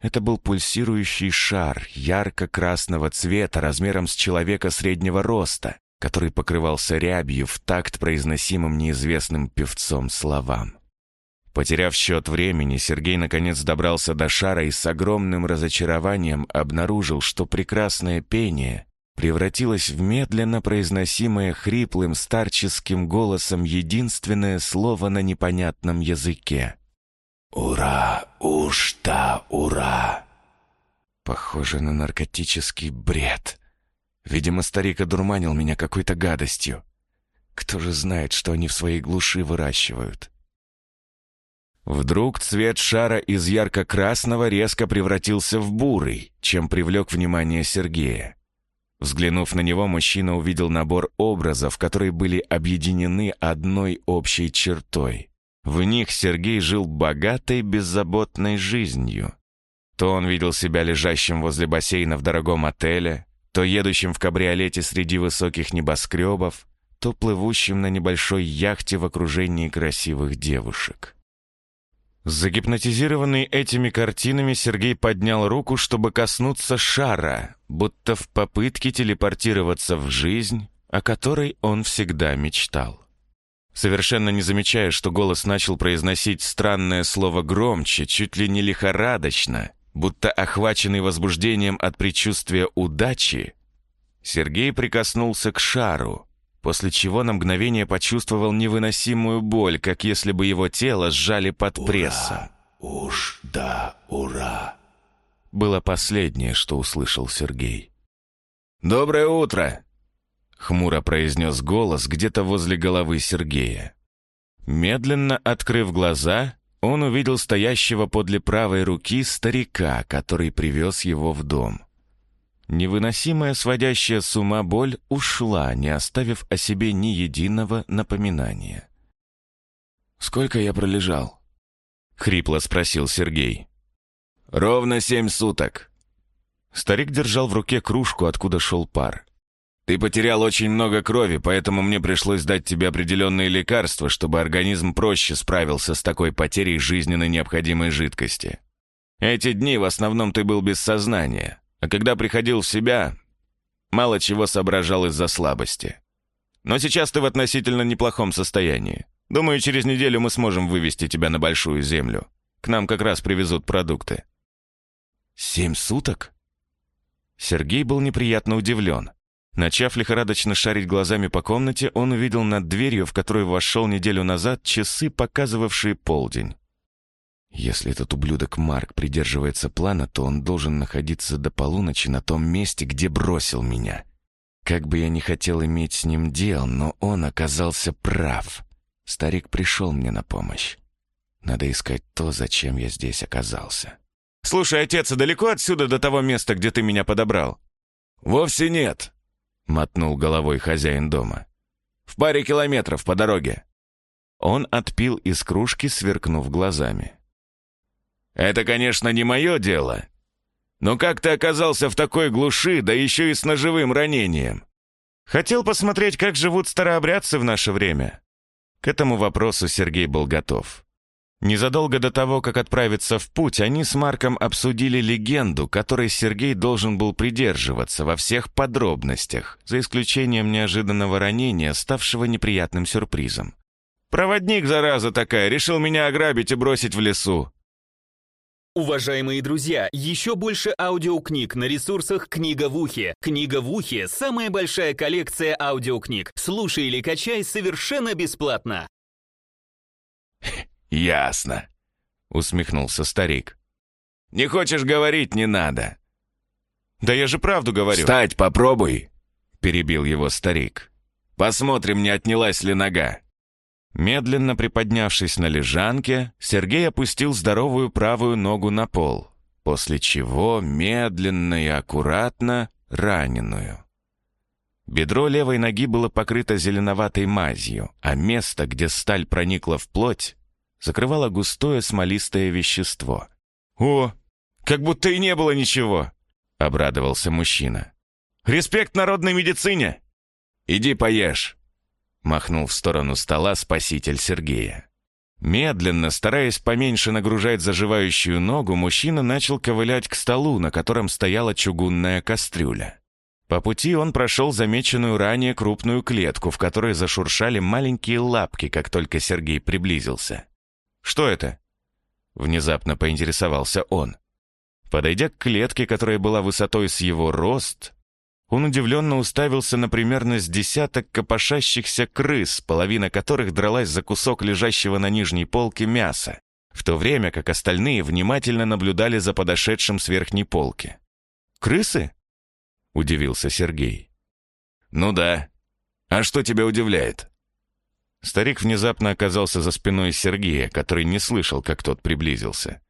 Это был пульсирующий шар ярко-красного цвета размером с человека среднего роста, который покрывался рябью в такт произносимым неизвестным певцом словам. Потеряв счет времени, Сергей наконец добрался до шара и с огромным разочарованием обнаружил, что прекрасное пение превратилось в медленно произносимое хриплым старческим голосом единственное слово на непонятном языке. «Ура! Уж-та ура!» Похоже на наркотический бред. Видимо, старик одурманил меня какой-то гадостью. Кто же знает, что они в своей глуши выращивают? Вдруг цвет шара из ярко-красного резко превратился в бурый, чем привлек внимание Сергея. Взглянув на него, мужчина увидел набор образов, которые были объединены одной общей чертой. В них Сергей жил богатой, беззаботной жизнью. То он видел себя лежащим возле бассейна в дорогом отеле, то едущим в кабриолете среди высоких небоскребов, то плывущим на небольшой яхте в окружении красивых девушек. Загипнотизированный этими картинами, Сергей поднял руку, чтобы коснуться шара, будто в попытке телепортироваться в жизнь, о которой он всегда мечтал. Совершенно не замечая, что голос начал произносить странное слово громче, чуть ли не лихорадочно, будто охваченный возбуждением от предчувствия удачи, Сергей прикоснулся к шару, после чего на мгновение почувствовал невыносимую боль, как если бы его тело сжали под прессом. Уж да, ура!» Было последнее, что услышал Сергей. «Доброе утро!» — хмуро произнес голос где-то возле головы Сергея. Медленно открыв глаза, он увидел стоящего подле правой руки старика, который привез его в дом. Невыносимая сводящая с ума боль ушла, не оставив о себе ни единого напоминания. «Сколько я пролежал?» — хрипло спросил Сергей. «Ровно семь суток». Старик держал в руке кружку, откуда шел пар. «Ты потерял очень много крови, поэтому мне пришлось дать тебе определенные лекарства, чтобы организм проще справился с такой потерей жизненно необходимой жидкости. Эти дни в основном ты был без сознания, а когда приходил в себя, мало чего соображал из-за слабости. Но сейчас ты в относительно неплохом состоянии. Думаю, через неделю мы сможем вывести тебя на большую землю. К нам как раз привезут продукты». «Семь суток?» Сергей был неприятно удивлен. Начав лихорадочно шарить глазами по комнате, он увидел над дверью, в которую вошел неделю назад, часы, показывавшие полдень. Если этот ублюдок Марк придерживается плана, то он должен находиться до полуночи на том месте, где бросил меня. Как бы я ни хотел иметь с ним дел, но он оказался прав. Старик пришел мне на помощь. Надо искать то, зачем я здесь оказался. «Слушай, отец, а далеко отсюда до того места, где ты меня подобрал?» «Вовсе нет», — мотнул головой хозяин дома. «В паре километров по дороге». Он отпил из кружки, сверкнув глазами. Это, конечно, не мое дело. Но как ты оказался в такой глуши, да еще и с ножевым ранением? Хотел посмотреть, как живут старообрядцы в наше время. К этому вопросу Сергей был готов. Незадолго до того, как отправиться в путь, они с Марком обсудили легенду, которой Сергей должен был придерживаться во всех подробностях, за исключением неожиданного ранения, ставшего неприятным сюрпризом. «Проводник, зараза такая, решил меня ограбить и бросить в лесу. Уважаемые друзья, еще больше аудиокниг на ресурсах «Книга в ухе». «Книга в ухе» — самая большая коллекция аудиокниг. Слушай или качай совершенно бесплатно. <laughs> «Ясно», — усмехнулся старик. «Не хочешь говорить, не надо». «Да я же правду говорю». «Встать попробуй», — перебил его старик. «Посмотрим, не отнялась ли нога». Медленно приподнявшись на лежанке, Сергей опустил здоровую правую ногу на пол, после чего медленно и аккуратно раненую. Бедро левой ноги было покрыто зеленоватой мазью, а место, где сталь проникла в плоть, закрывало густое смолистое вещество. «О, как будто и не было ничего!» — обрадовался мужчина. «Респект народной медицине!» «Иди поешь!» Махнул в сторону стола спаситель Сергея. Медленно, стараясь поменьше нагружать заживающую ногу, мужчина начал ковылять к столу, на котором стояла чугунная кастрюля. По пути он прошел замеченную ранее крупную клетку, в которой зашуршали маленькие лапки, как только Сергей приблизился. «Что это?» Внезапно поинтересовался он. Подойдя к клетке, которая была высотой с его рост, он удивленно уставился на примерно с десяток копошащихся крыс, половина которых дралась за кусок лежащего на нижней полке мяса, в то время как остальные внимательно наблюдали за подошедшим с верхней полки. «Крысы?» — удивился Сергей. «Ну да. А что тебя удивляет?» Старик внезапно оказался за спиной Сергея, который не слышал, как тот приблизился.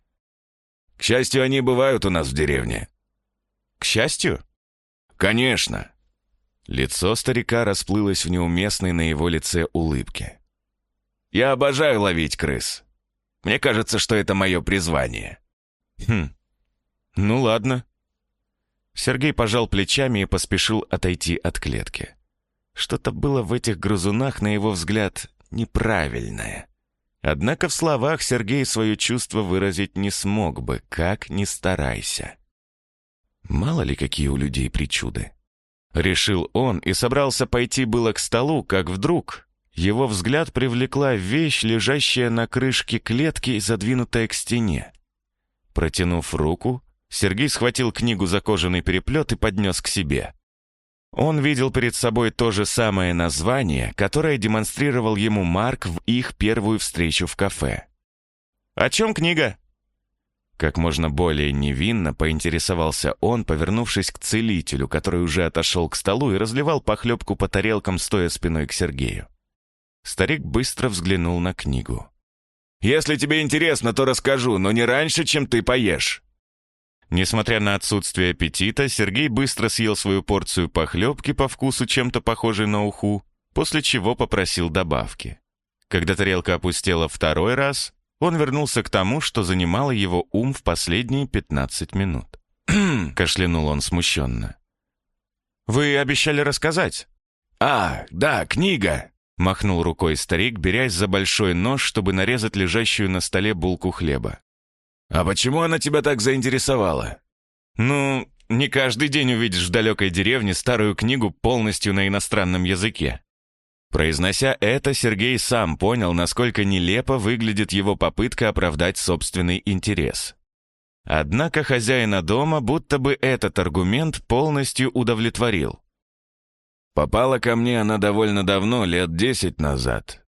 «К счастью, они бывают у нас в деревне». «К счастью?» «Конечно!» Лицо старика расплылось в неуместной на его лице улыбке. «Я обожаю ловить крыс. Мне кажется, что это мое призвание». «Хм, ну ладно». Сергей пожал плечами и поспешил отойти от клетки. Что-то было в этих грызунах, на его взгляд, неправильное. Однако в словах Сергей свое чувство выразить не смог бы, как ни старайся. Мало ли какие у людей причуды. Решил он и собрался пойти было к столу, как вдруг его взгляд привлекла вещь, лежащая на крышке клетки и задвинутая к стене. Протянув руку, Сергей схватил книгу за кожаный переплет и поднес к себе. Он видел перед собой то же самое название, которое демонстрировал ему Марк в их первую встречу в кафе. «О чем книга?» Как можно более невинно поинтересовался он, повернувшись к целителю, который уже отошел к столу и разливал похлебку по тарелкам, стоя спиной к Сергею. Старик быстро взглянул на книгу. «Если тебе интересно, то расскажу, но не раньше, чем ты поешь». Несмотря на отсутствие аппетита, Сергей быстро съел свою порцию похлебки по вкусу чем-то похожей на уху, после чего попросил добавки. Когда тарелка опустела второй раз, он вернулся к тому, что занимало его ум в последние 15 минут. <clears throat> кашлянул он смущенно. «Вы обещали рассказать?» «А, да, книга!» Махнул рукой старик, берясь за большой нож, чтобы нарезать лежащую на столе булку хлеба. «А почему она тебя так заинтересовала?» «Ну, не каждый день увидишь в далекой деревне старую книгу полностью на иностранном языке». Произнося это, Сергей сам понял, насколько нелепо выглядит его попытка оправдать собственный интерес. Однако хозяина дома будто бы этот аргумент полностью удовлетворил. Попала ко мне она довольно давно, лет десять назад.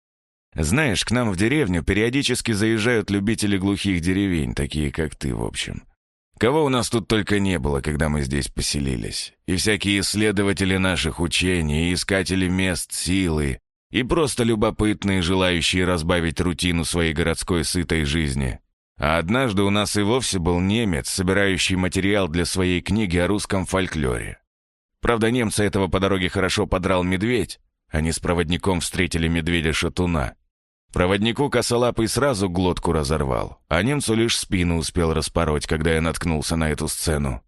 Знаешь, к нам в деревню периодически заезжают любители глухих деревень, такие как ты, в общем. Кого у нас тут только не было, когда мы здесь поселились. И всякие исследователи наших учений, и искатели мест силы, и просто любопытные, желающие разбавить рутину своей городской сытой жизни. А однажды у нас и вовсе был немец, собирающий материал для своей книги о русском фольклоре. Правда, немца этого по дороге хорошо подрал медведь. Они с проводником встретили медведя-шатуна. Проводнику косолапый сразу глотку разорвал, а немцу лишь спину успел распороть, когда я наткнулся на эту сцену.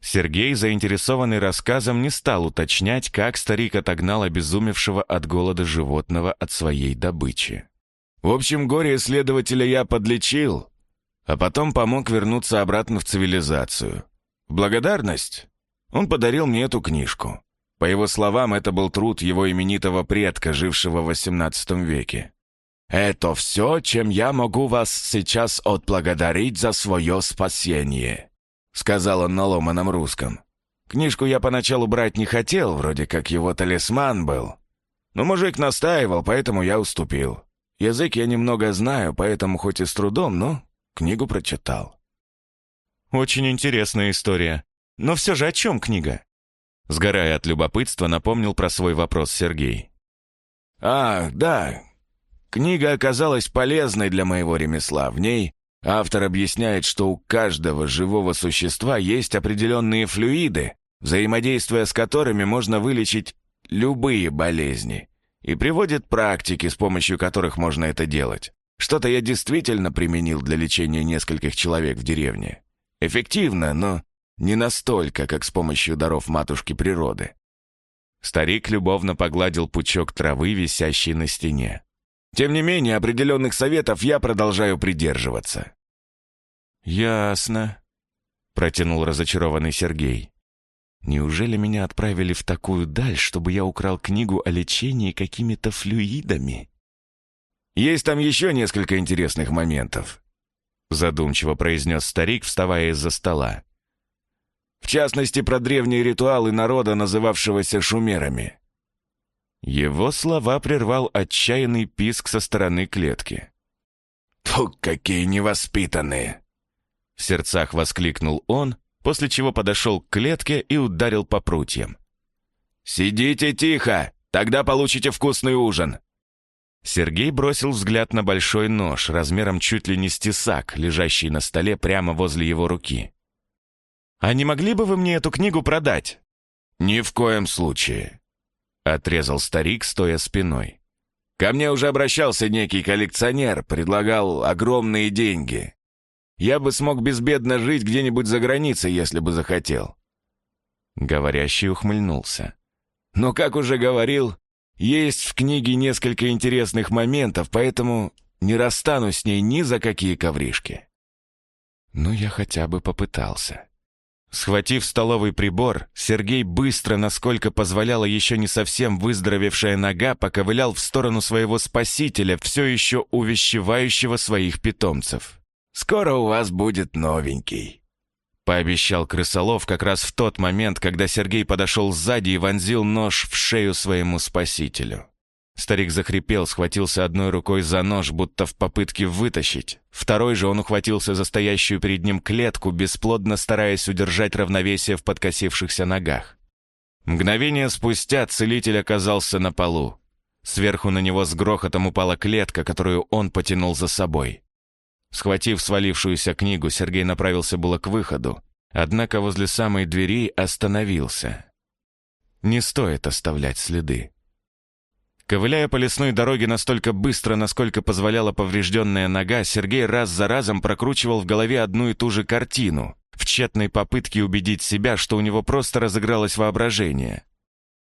Сергей, заинтересованный рассказом, не стал уточнять, как старик отогнал обезумевшего от голода животного от своей добычи. В общем, горе исследователя я подлечил, а потом помог вернуться обратно в цивилизацию. В благодарность он подарил мне эту книжку. По его словам, это был труд его именитого предка, жившего в XVIII веке. «Это все, чем я могу вас сейчас отблагодарить за свое спасение», сказал он на ломаном русском. Книжку я поначалу брать не хотел, вроде как его талисман был. Но мужик настаивал, поэтому я уступил. Язык я немного знаю, поэтому хоть и с трудом, но книгу прочитал. «Очень интересная история. Но все же о чем книга?» Сгорая от любопытства, напомнил про свой вопрос Сергей. «А, да. Книга оказалась полезной для моего ремесла. В ней автор объясняет, что у каждого живого существа есть определенные флюиды, взаимодействуя с которыми можно вылечить любые болезни, и приводит практики, с помощью которых можно это делать. Что-то я действительно применил для лечения нескольких человек в деревне. Эффективно, но не настолько, как с помощью даров матушки природы. Старик любовно погладил пучок травы, висящий на стене. Тем не менее, определенных советов я продолжаю придерживаться. «Ясно», — протянул разочарованный Сергей. «Неужели меня отправили в такую даль, чтобы я украл книгу о лечении какими-то флюидами?» «Есть там еще несколько интересных моментов», — задумчиво произнес старик, вставая из-за стола. В частности, про древние ритуалы народа, называвшегося шумерами. Его слова прервал отчаянный писк со стороны клетки. «Фу, какие невоспитанные!» В сердцах воскликнул он, после чего подошел к клетке и ударил по прутьям. «Сидите тихо, тогда получите вкусный ужин!» Сергей бросил взгляд на большой нож, размером чуть ли не с тесак, лежащий на столе прямо возле его руки. «А не могли бы вы мне эту книгу продать?» «Ни в коем случае», — отрезал старик, стоя спиной. «Ко мне уже обращался некий коллекционер, предлагал огромные деньги. Я бы смог безбедно жить где-нибудь за границей, если бы захотел». Говорящий ухмыльнулся. «Но, как уже говорил, есть в книге несколько интересных моментов, поэтому не расстанусь с ней ни за какие ковришки». «Ну, я хотя бы попытался». Схватив столовый прибор, Сергей быстро, насколько позволяла еще не совсем выздоровевшая нога, поковылял в сторону своего спасителя, все еще увещевающего своих питомцев. «Скоро у вас будет новенький», Пообещал крысолов как раз в тот момент, когда Сергей подошел сзади и вонзил нож в шею своему спасителю. Старик захрипел, схватился одной рукой за нож, будто в попытке вытащить. Второй же он ухватился за стоящую перед ним клетку, бесплодно стараясь удержать равновесие в подкосившихся ногах. Мгновение спустя целитель оказался на полу. Сверху на него с грохотом упала клетка, которую он потянул за собой. Схватив свалившуюся книгу, Сергей направился было к выходу, однако возле самой двери остановился. Не стоит оставлять следы. Ковыляя по лесной дороге настолько быстро, насколько позволяла поврежденная нога, Сергей раз за разом прокручивал в голове одну и ту же картину, в тщетной попытке убедить себя, что у него просто разыгралось воображение.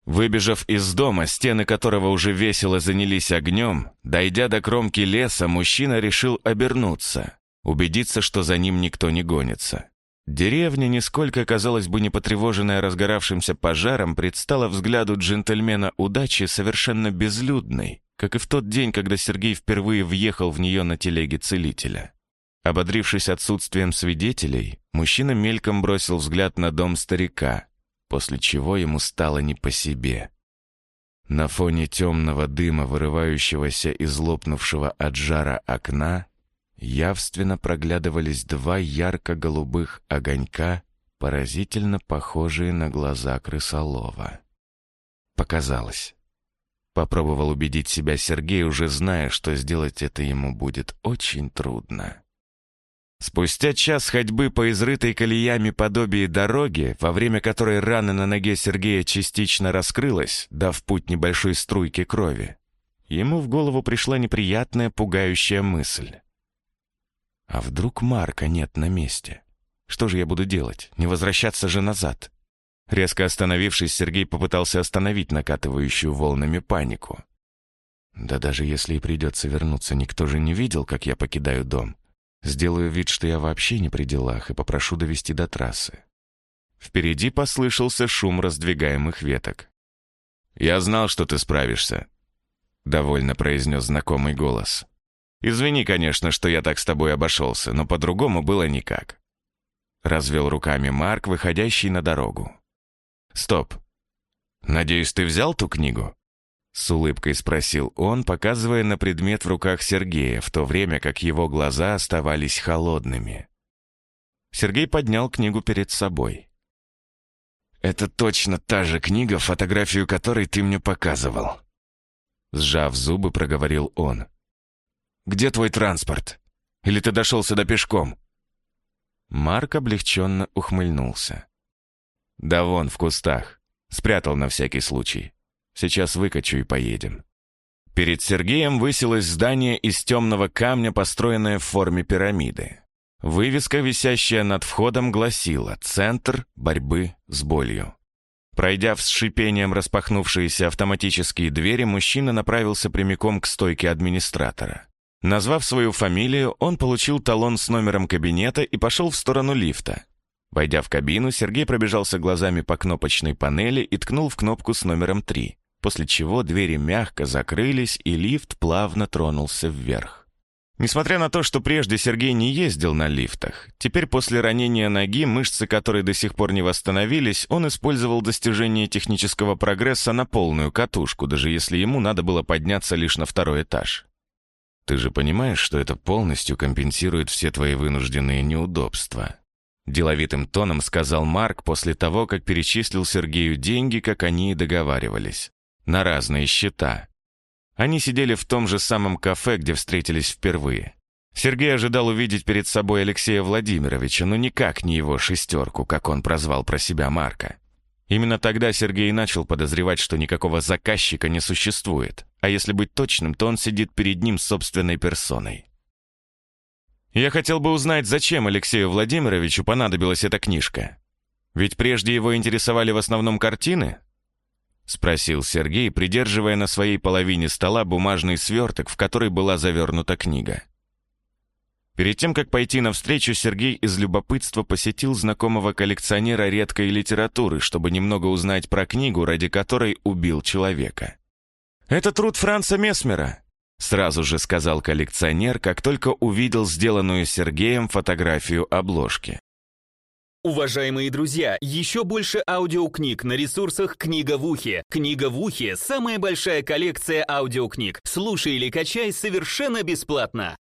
Выбежав из дома, стены которого уже весело занялись огнем, дойдя до кромки леса, мужчина решил обернуться, убедиться, что за ним никто не гонится. Деревня, нисколько, казалось бы, не потревоженная разгоравшимся пожаром, предстала взгляду джентльмена удачи совершенно безлюдной, как и в тот день, когда Сергей впервые въехал в нее на телеге целителя. Ободрившись отсутствием свидетелей, мужчина мельком бросил взгляд на дом старика, после чего ему стало не по себе. На фоне темного дыма, вырывающегося из лопнувшего от жара окна, явственно проглядывались два ярко-голубых огонька, поразительно похожие на глаза крысолова. Показалось. Попробовал убедить себя Сергей, уже зная, что сделать это ему будет очень трудно. Спустя час ходьбы по изрытой колеями подобии дороги, во время которой рана на ноге Сергея частично раскрылась, дав путь небольшой струйке крови, ему в голову пришла неприятная, пугающая мысль. А вдруг Марка нет на месте? Что же я буду делать? Не возвращаться же назад? Резко остановившись, Сергей попытался остановить накатывающую волнами панику. Да даже если и придется вернуться, никто же не видел, как я покидаю дом. Сделаю вид, что я вообще не при делах, и попрошу довести до трассы. Впереди послышался шум раздвигаемых веток. «Я знал, что ты справишься», — довольно произнес знакомый голос. «Извини, конечно, что я так с тобой обошелся, но по-другому было никак». Развел руками Марк, выходящий на дорогу. «Стоп. Надеюсь, ты взял ту книгу?» С улыбкой спросил он, показывая на предмет в руках Сергея, в то время как его глаза оставались холодными. Сергей поднял книгу перед собой. «Это точно та же книга, фотографию которой ты мне показывал», Сжав зубы, проговорил он. «Где твой транспорт? Или ты дошел сюда пешком?» Марк облегченно ухмыльнулся. «Да вон, в кустах. Спрятал на всякий случай. Сейчас выкачу и поедем». Перед Сергеем высилось здание из темного камня, построенное в форме пирамиды. Вывеска, висящая над входом, гласила «Центр борьбы с болью». Пройдя с шипением распахнувшиеся автоматические двери, мужчина направился прямиком к стойке администратора. Назвав свою фамилию, он получил талон с номером кабинета и пошел в сторону лифта. Войдя в кабину, Сергей пробежался глазами по кнопочной панели и ткнул в кнопку с номером 3 после чего двери мягко закрылись, и лифт плавно тронулся вверх. Несмотря на то, что прежде Сергей не ездил на лифтах, теперь после ранения ноги, мышцы которой до сих пор не восстановились, он использовал достижение технического прогресса на полную катушку, даже если ему надо было подняться лишь на второй этаж. «Ты же понимаешь, что это полностью компенсирует все твои вынужденные неудобства?» Деловитым тоном сказал Марк после того, как перечислил Сергею деньги, как они и договаривались на разные счета. Они сидели в том же самом кафе, где встретились впервые. Сергей ожидал увидеть перед собой Алексея Владимировича, но никак не его «шестерку», как он прозвал про себя Марка. Именно тогда Сергей начал подозревать, что никакого заказчика не существует, а если быть точным, то он сидит перед ним собственной персоной. Я хотел бы узнать, зачем Алексею Владимировичу понадобилась эта книжка. Ведь прежде его интересовали в основном картины, — спросил Сергей, придерживая на своей половине стола бумажный сверток, в который была завернута книга. Перед тем, как пойти навстречу, Сергей из любопытства посетил знакомого коллекционера редкой литературы, чтобы немного узнать про книгу, ради которой убил человека. «Это труд Франца Месмера», — сразу же сказал коллекционер, как только увидел сделанную Сергеем фотографию обложки. Уважаемые друзья, еще больше аудиокниг на ресурсах «Книга в ухе». «Книга в ухе» — самая большая коллекция аудиокниг. Слушай или качай совершенно бесплатно.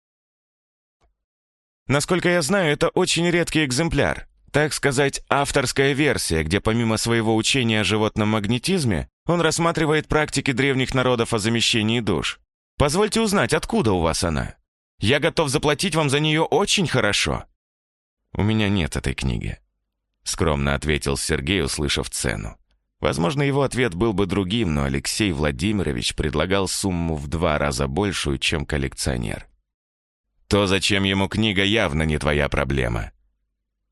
Насколько я знаю, это очень редкий экземпляр. Так сказать, авторская версия, где помимо своего учения о животном магнетизме, он рассматривает практики древних народов о замещении душ. Позвольте узнать, откуда у вас она? Я готов заплатить вам за нее очень хорошо. У меня нет этой книги. Скромно ответил Сергей, услышав цену. Возможно, его ответ был бы другим, но Алексей Владимирович предлагал сумму в два раза большую, чем коллекционер. То, зачем ему книга, явно не твоя проблема.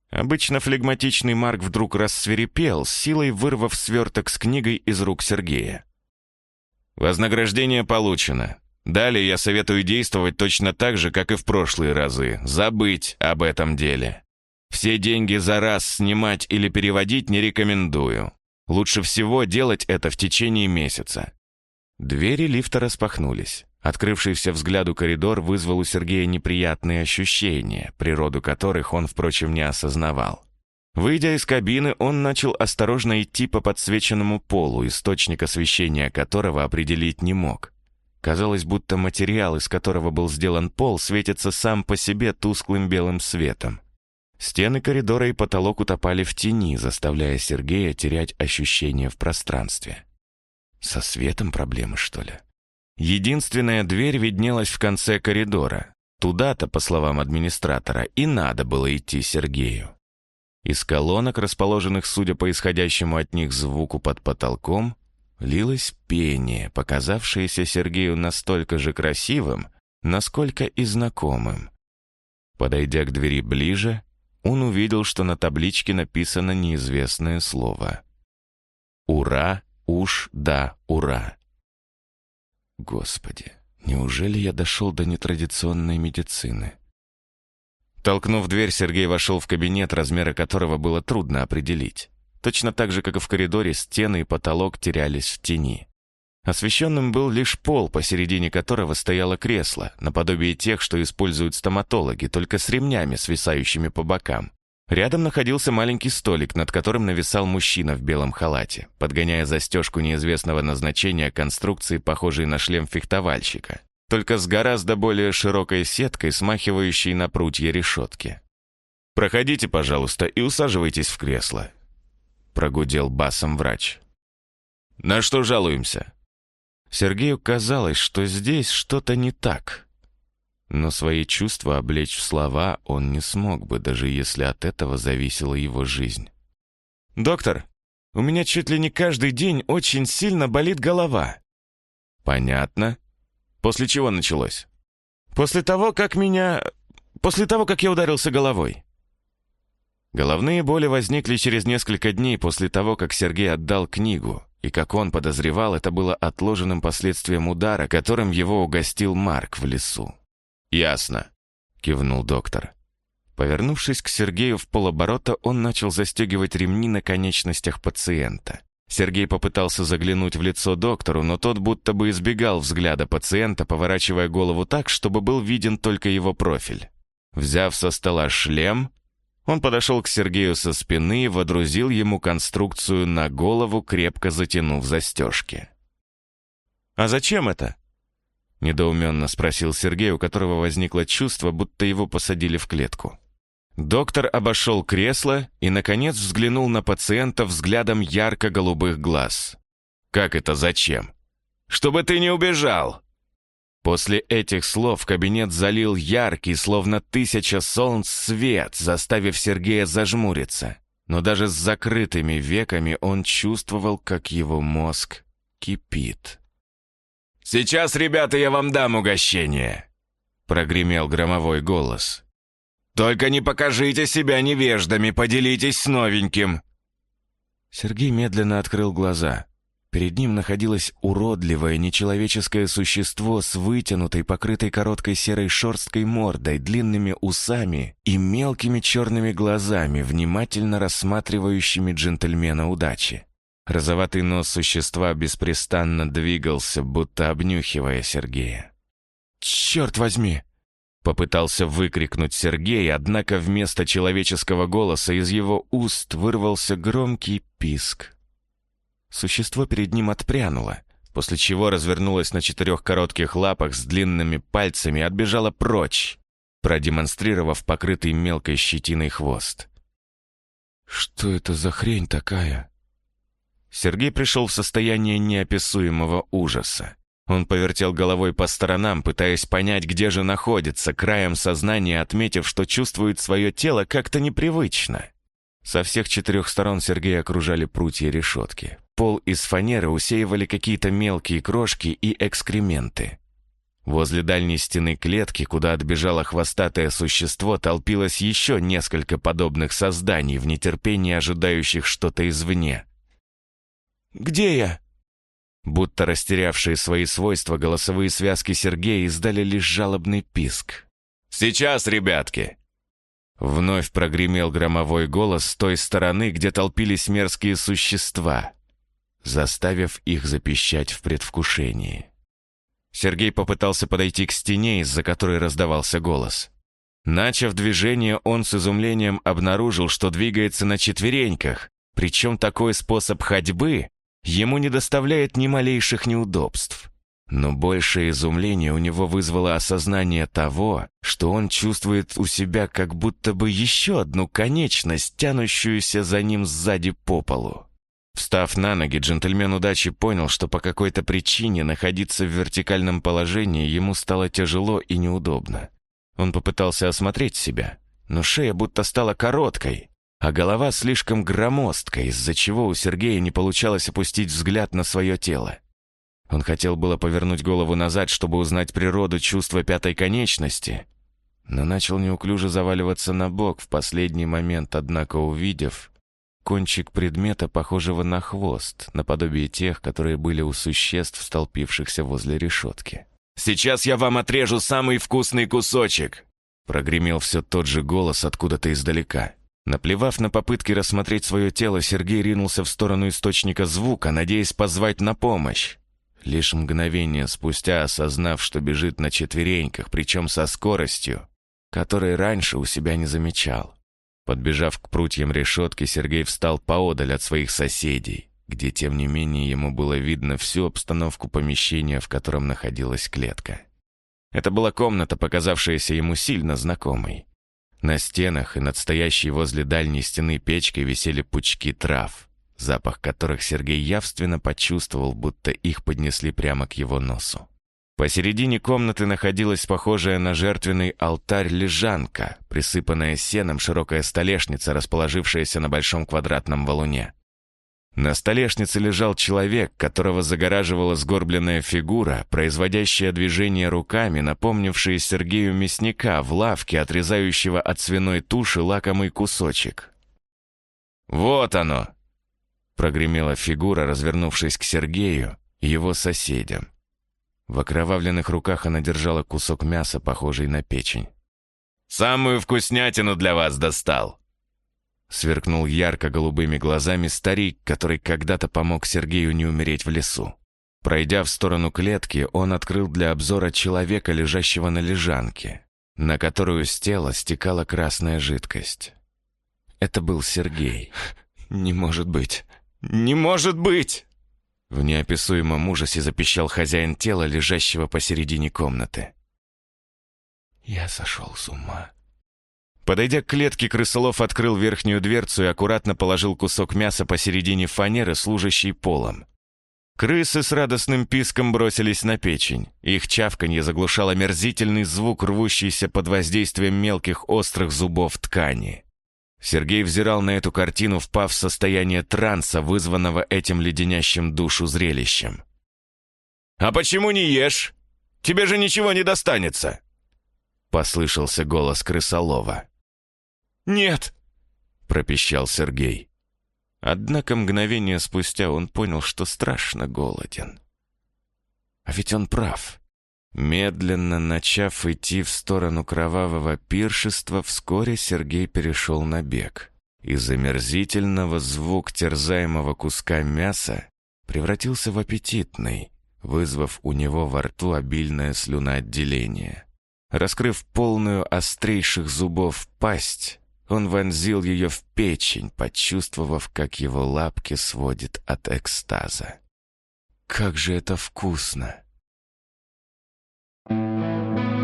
Обычно флегматичный Марк вдруг рассверепел, силой вырвав сверток с книгой из рук Сергея. «Вознаграждение получено. Далее я советую действовать точно так же, как и в прошлые разы. Забыть об этом деле. Все деньги за раз снимать или переводить не рекомендую. Лучше всего делать это в течение месяца». Двери лифта распахнулись. Открывшийся взгляду коридор вызвал у Сергея неприятные ощущения, природу которых он, впрочем, не осознавал. Выйдя из кабины, он начал осторожно идти по подсвеченному полу, источник освещения которого определить не мог. Казалось, будто материал, из которого был сделан пол, светится сам по себе тусклым белым светом. Стены коридора и потолок утопали в тени, заставляя Сергея терять ощущение в пространстве. Со светом проблемы, что ли? Единственная дверь виднелась в конце коридора. Туда-то, по словам администратора, и надо было идти Сергею. Из колонок, расположенных, судя по исходящему от них звуку под потолком, лилось пение, показавшееся Сергею настолько же красивым, насколько и знакомым. Подойдя к двери ближе, он увидел, что на табличке написано неизвестное слово. «Ура, уж, да, ура». Господи, неужели я дошел до нетрадиционной медицины? Толкнув дверь, Сергей вошел в кабинет, размеры которого было трудно определить. Точно так же, как и в коридоре, стены и потолок терялись в тени. Освещенным был лишь пол, посередине которого стояло кресло, наподобие тех, что используют стоматологи, только с ремнями, свисающими по бокам. Рядом находился маленький столик, над которым нависал мужчина в белом халате, подгоняя застежку неизвестного назначения конструкции, похожей на шлем фехтовальщика, только с гораздо более широкой сеткой, смахивающей на прутья решетки. «Проходите, пожалуйста, и усаживайтесь в кресло», — прогудел басом врач. «На что жалуемся?» Сергею казалось, что здесь что-то не так, но свои чувства облечь в слова он не смог бы, даже если от этого зависела его жизнь. «Доктор, у меня чуть ли не каждый день очень сильно болит голова». «Понятно. После чего началось?» «После того, как меня... После того, как я ударился головой». Головные боли возникли через несколько дней после того, как Сергей отдал книгу, и, как он подозревал, это было отложенным последствием удара, которым его угостил Марк в лесу. «Ясно», — кивнул доктор. Повернувшись к Сергею в полоборота, он начал застегивать ремни на конечностях пациента. Сергей попытался заглянуть в лицо доктору, но тот будто бы избегал взгляда пациента, поворачивая голову так, чтобы был виден только его профиль. Взяв со стола шлем, он подошел к Сергею со спины и водрузил ему конструкцию на голову, крепко затянув застежки. «А зачем это?» Недоуменно спросил Сергей, у которого возникло чувство, будто его посадили в клетку. Доктор обошел кресло и, наконец, взглянул на пациента взглядом ярко-голубых глаз. «Как это зачем?» «Чтобы ты не убежал!» После этих слов кабинет залил яркий, словно тысяча солнц, свет, заставив Сергея зажмуриться. Но даже с закрытыми веками он чувствовал, как его мозг кипит. «Сейчас, ребята, я вам дам угощение!» Прогремел громовой голос. «Только не покажите себя невеждами, поделитесь с новеньким!» Сергей медленно открыл глаза. Перед ним находилось уродливое, нечеловеческое существо с вытянутой, покрытой короткой серой шерсткой мордой, длинными усами и мелкими черными глазами, внимательно рассматривающими джентльмена удачи. Розоватый нос существа беспрестанно двигался, будто обнюхивая Сергея. «Черт возьми! Попытался выкрикнуть Сергей, однако вместо человеческого голоса из его уст вырвался громкий писк. Существо перед ним отпрянуло, после чего развернулось на четырех коротких лапах с длинными пальцами и отбежало прочь, продемонстрировав покрытый мелкой щетиной хвост. «Что это за хрень такая?» Сергей пришел в состояние неописуемого ужаса. Он повертел головой по сторонам, пытаясь понять, где же находится, краем сознания отметив, что чувствует свое тело как-то непривычно. Со всех четырех сторон Сергея окружали прутья решетки. Пол из фанеры усеивали какие-то мелкие крошки и экскременты. Возле дальней стены клетки, куда отбежало хвостатое существо, толпилось еще несколько подобных созданий, в нетерпении ожидающих что-то извне. «Где я?» Будто растерявшие свои свойства голосовые связки Сергея издали лишь жалобный писк. «Сейчас, ребятки!» Вновь прогремел громовой голос с той стороны, где толпились мерзкие существа, заставив их запищать в предвкушении. Сергей попытался подойти к стене, из-за которой раздавался голос. Начав движение, он с изумлением обнаружил, что двигается на четвереньках, причем такой способ ходьбы ему не доставляет ни малейших неудобств. Но большее изумление у него вызвало осознание того, что он чувствует у себя как будто бы еще одну конечность, тянущуюся за ним сзади по полу. Встав на ноги, джентльмен удачи понял, что по какой-то причине находиться в вертикальном положении ему стало тяжело и неудобно. Он попытался осмотреть себя, но шея будто стала короткой, а голова слишком громоздкой, из-за чего у Сергея не получалось опустить взгляд на свое тело. Он хотел было повернуть голову назад, чтобы узнать природу чувства пятой конечности, но начал неуклюже заваливаться на бок в последний момент, однако увидев кончик предмета, похожего на хвост, наподобие тех, которые были у существ, столпившихся возле решетки. «Сейчас я вам отрежу самый вкусный кусочек!» Прогремел все тот же голос откуда-то издалека. Наплевав на попытки рассмотреть свое тело, Сергей ринулся в сторону источника звука, надеясь позвать на помощь. Лишь мгновение спустя, осознав, что бежит на четвереньках, причем со скоростью, которой раньше у себя не замечал. Подбежав к прутьям решетки, Сергей встал поодаль от своих соседей, где, тем не менее, ему было видно всю обстановку помещения, в котором находилась клетка. Это была комната, показавшаяся ему сильно знакомой. На стенах и над стоящей возле дальней стены печкой висели пучки трав, запах которых Сергей явственно почувствовал, будто их поднесли прямо к его носу. Посередине комнаты находилась похожая на жертвенный алтарь лежанка, присыпанная сеном широкая столешница, расположившаяся на большом квадратном валуне. На столешнице лежал человек, которого загораживала сгорбленная фигура, производящая движение руками, напомнившие Сергею мясника в лавке, отрезающего от свиной туши лакомый кусочек. «Вот оно!» — прогремела фигура, развернувшись к Сергею его соседям. В окровавленных руках она держала кусок мяса, похожий на печень. «Самую вкуснятину для вас достал!» Сверкнул ярко-голубыми глазами старик, который когда-то помог Сергею не умереть в лесу. Пройдя в сторону клетки, он открыл для обзора человека, лежащего на лежанке, на которую с тела стекала красная жидкость. Это был Сергей. «Не может быть! Не может быть!» В неописуемом ужасе запищал хозяин тела, лежащего посередине комнаты. «Я сошел с ума», Подойдя к клетке, крысолов открыл верхнюю дверцу и аккуратно положил кусок мяса посередине фанеры, служащей полом. Крысы с радостным писком бросились на печень. Их чавканье заглушало мерзительный звук, рвущийся под воздействием мелких острых зубов ткани. Сергей взирал на эту картину, впав в состояние транса, вызванного этим леденящим душу зрелищем. «А почему не ешь? Тебе же ничего не достанется!» Послышался голос крысолова. «Нет!» — пропищал Сергей. Однако мгновение спустя он понял, что страшно голоден. А ведь он прав. Медленно начав идти в сторону кровавого пиршества, вскоре Сергей перешел на бег. Из омерзительного звук терзаемого куска мяса превратился в аппетитный, вызвав у него во рту обильное слюноотделение. Раскрыв полную острейших зубов пасть, он вонзил ее в печень, почувствовав, как его лапки сводит от экстаза. «Как же это вкусно!» Thank you.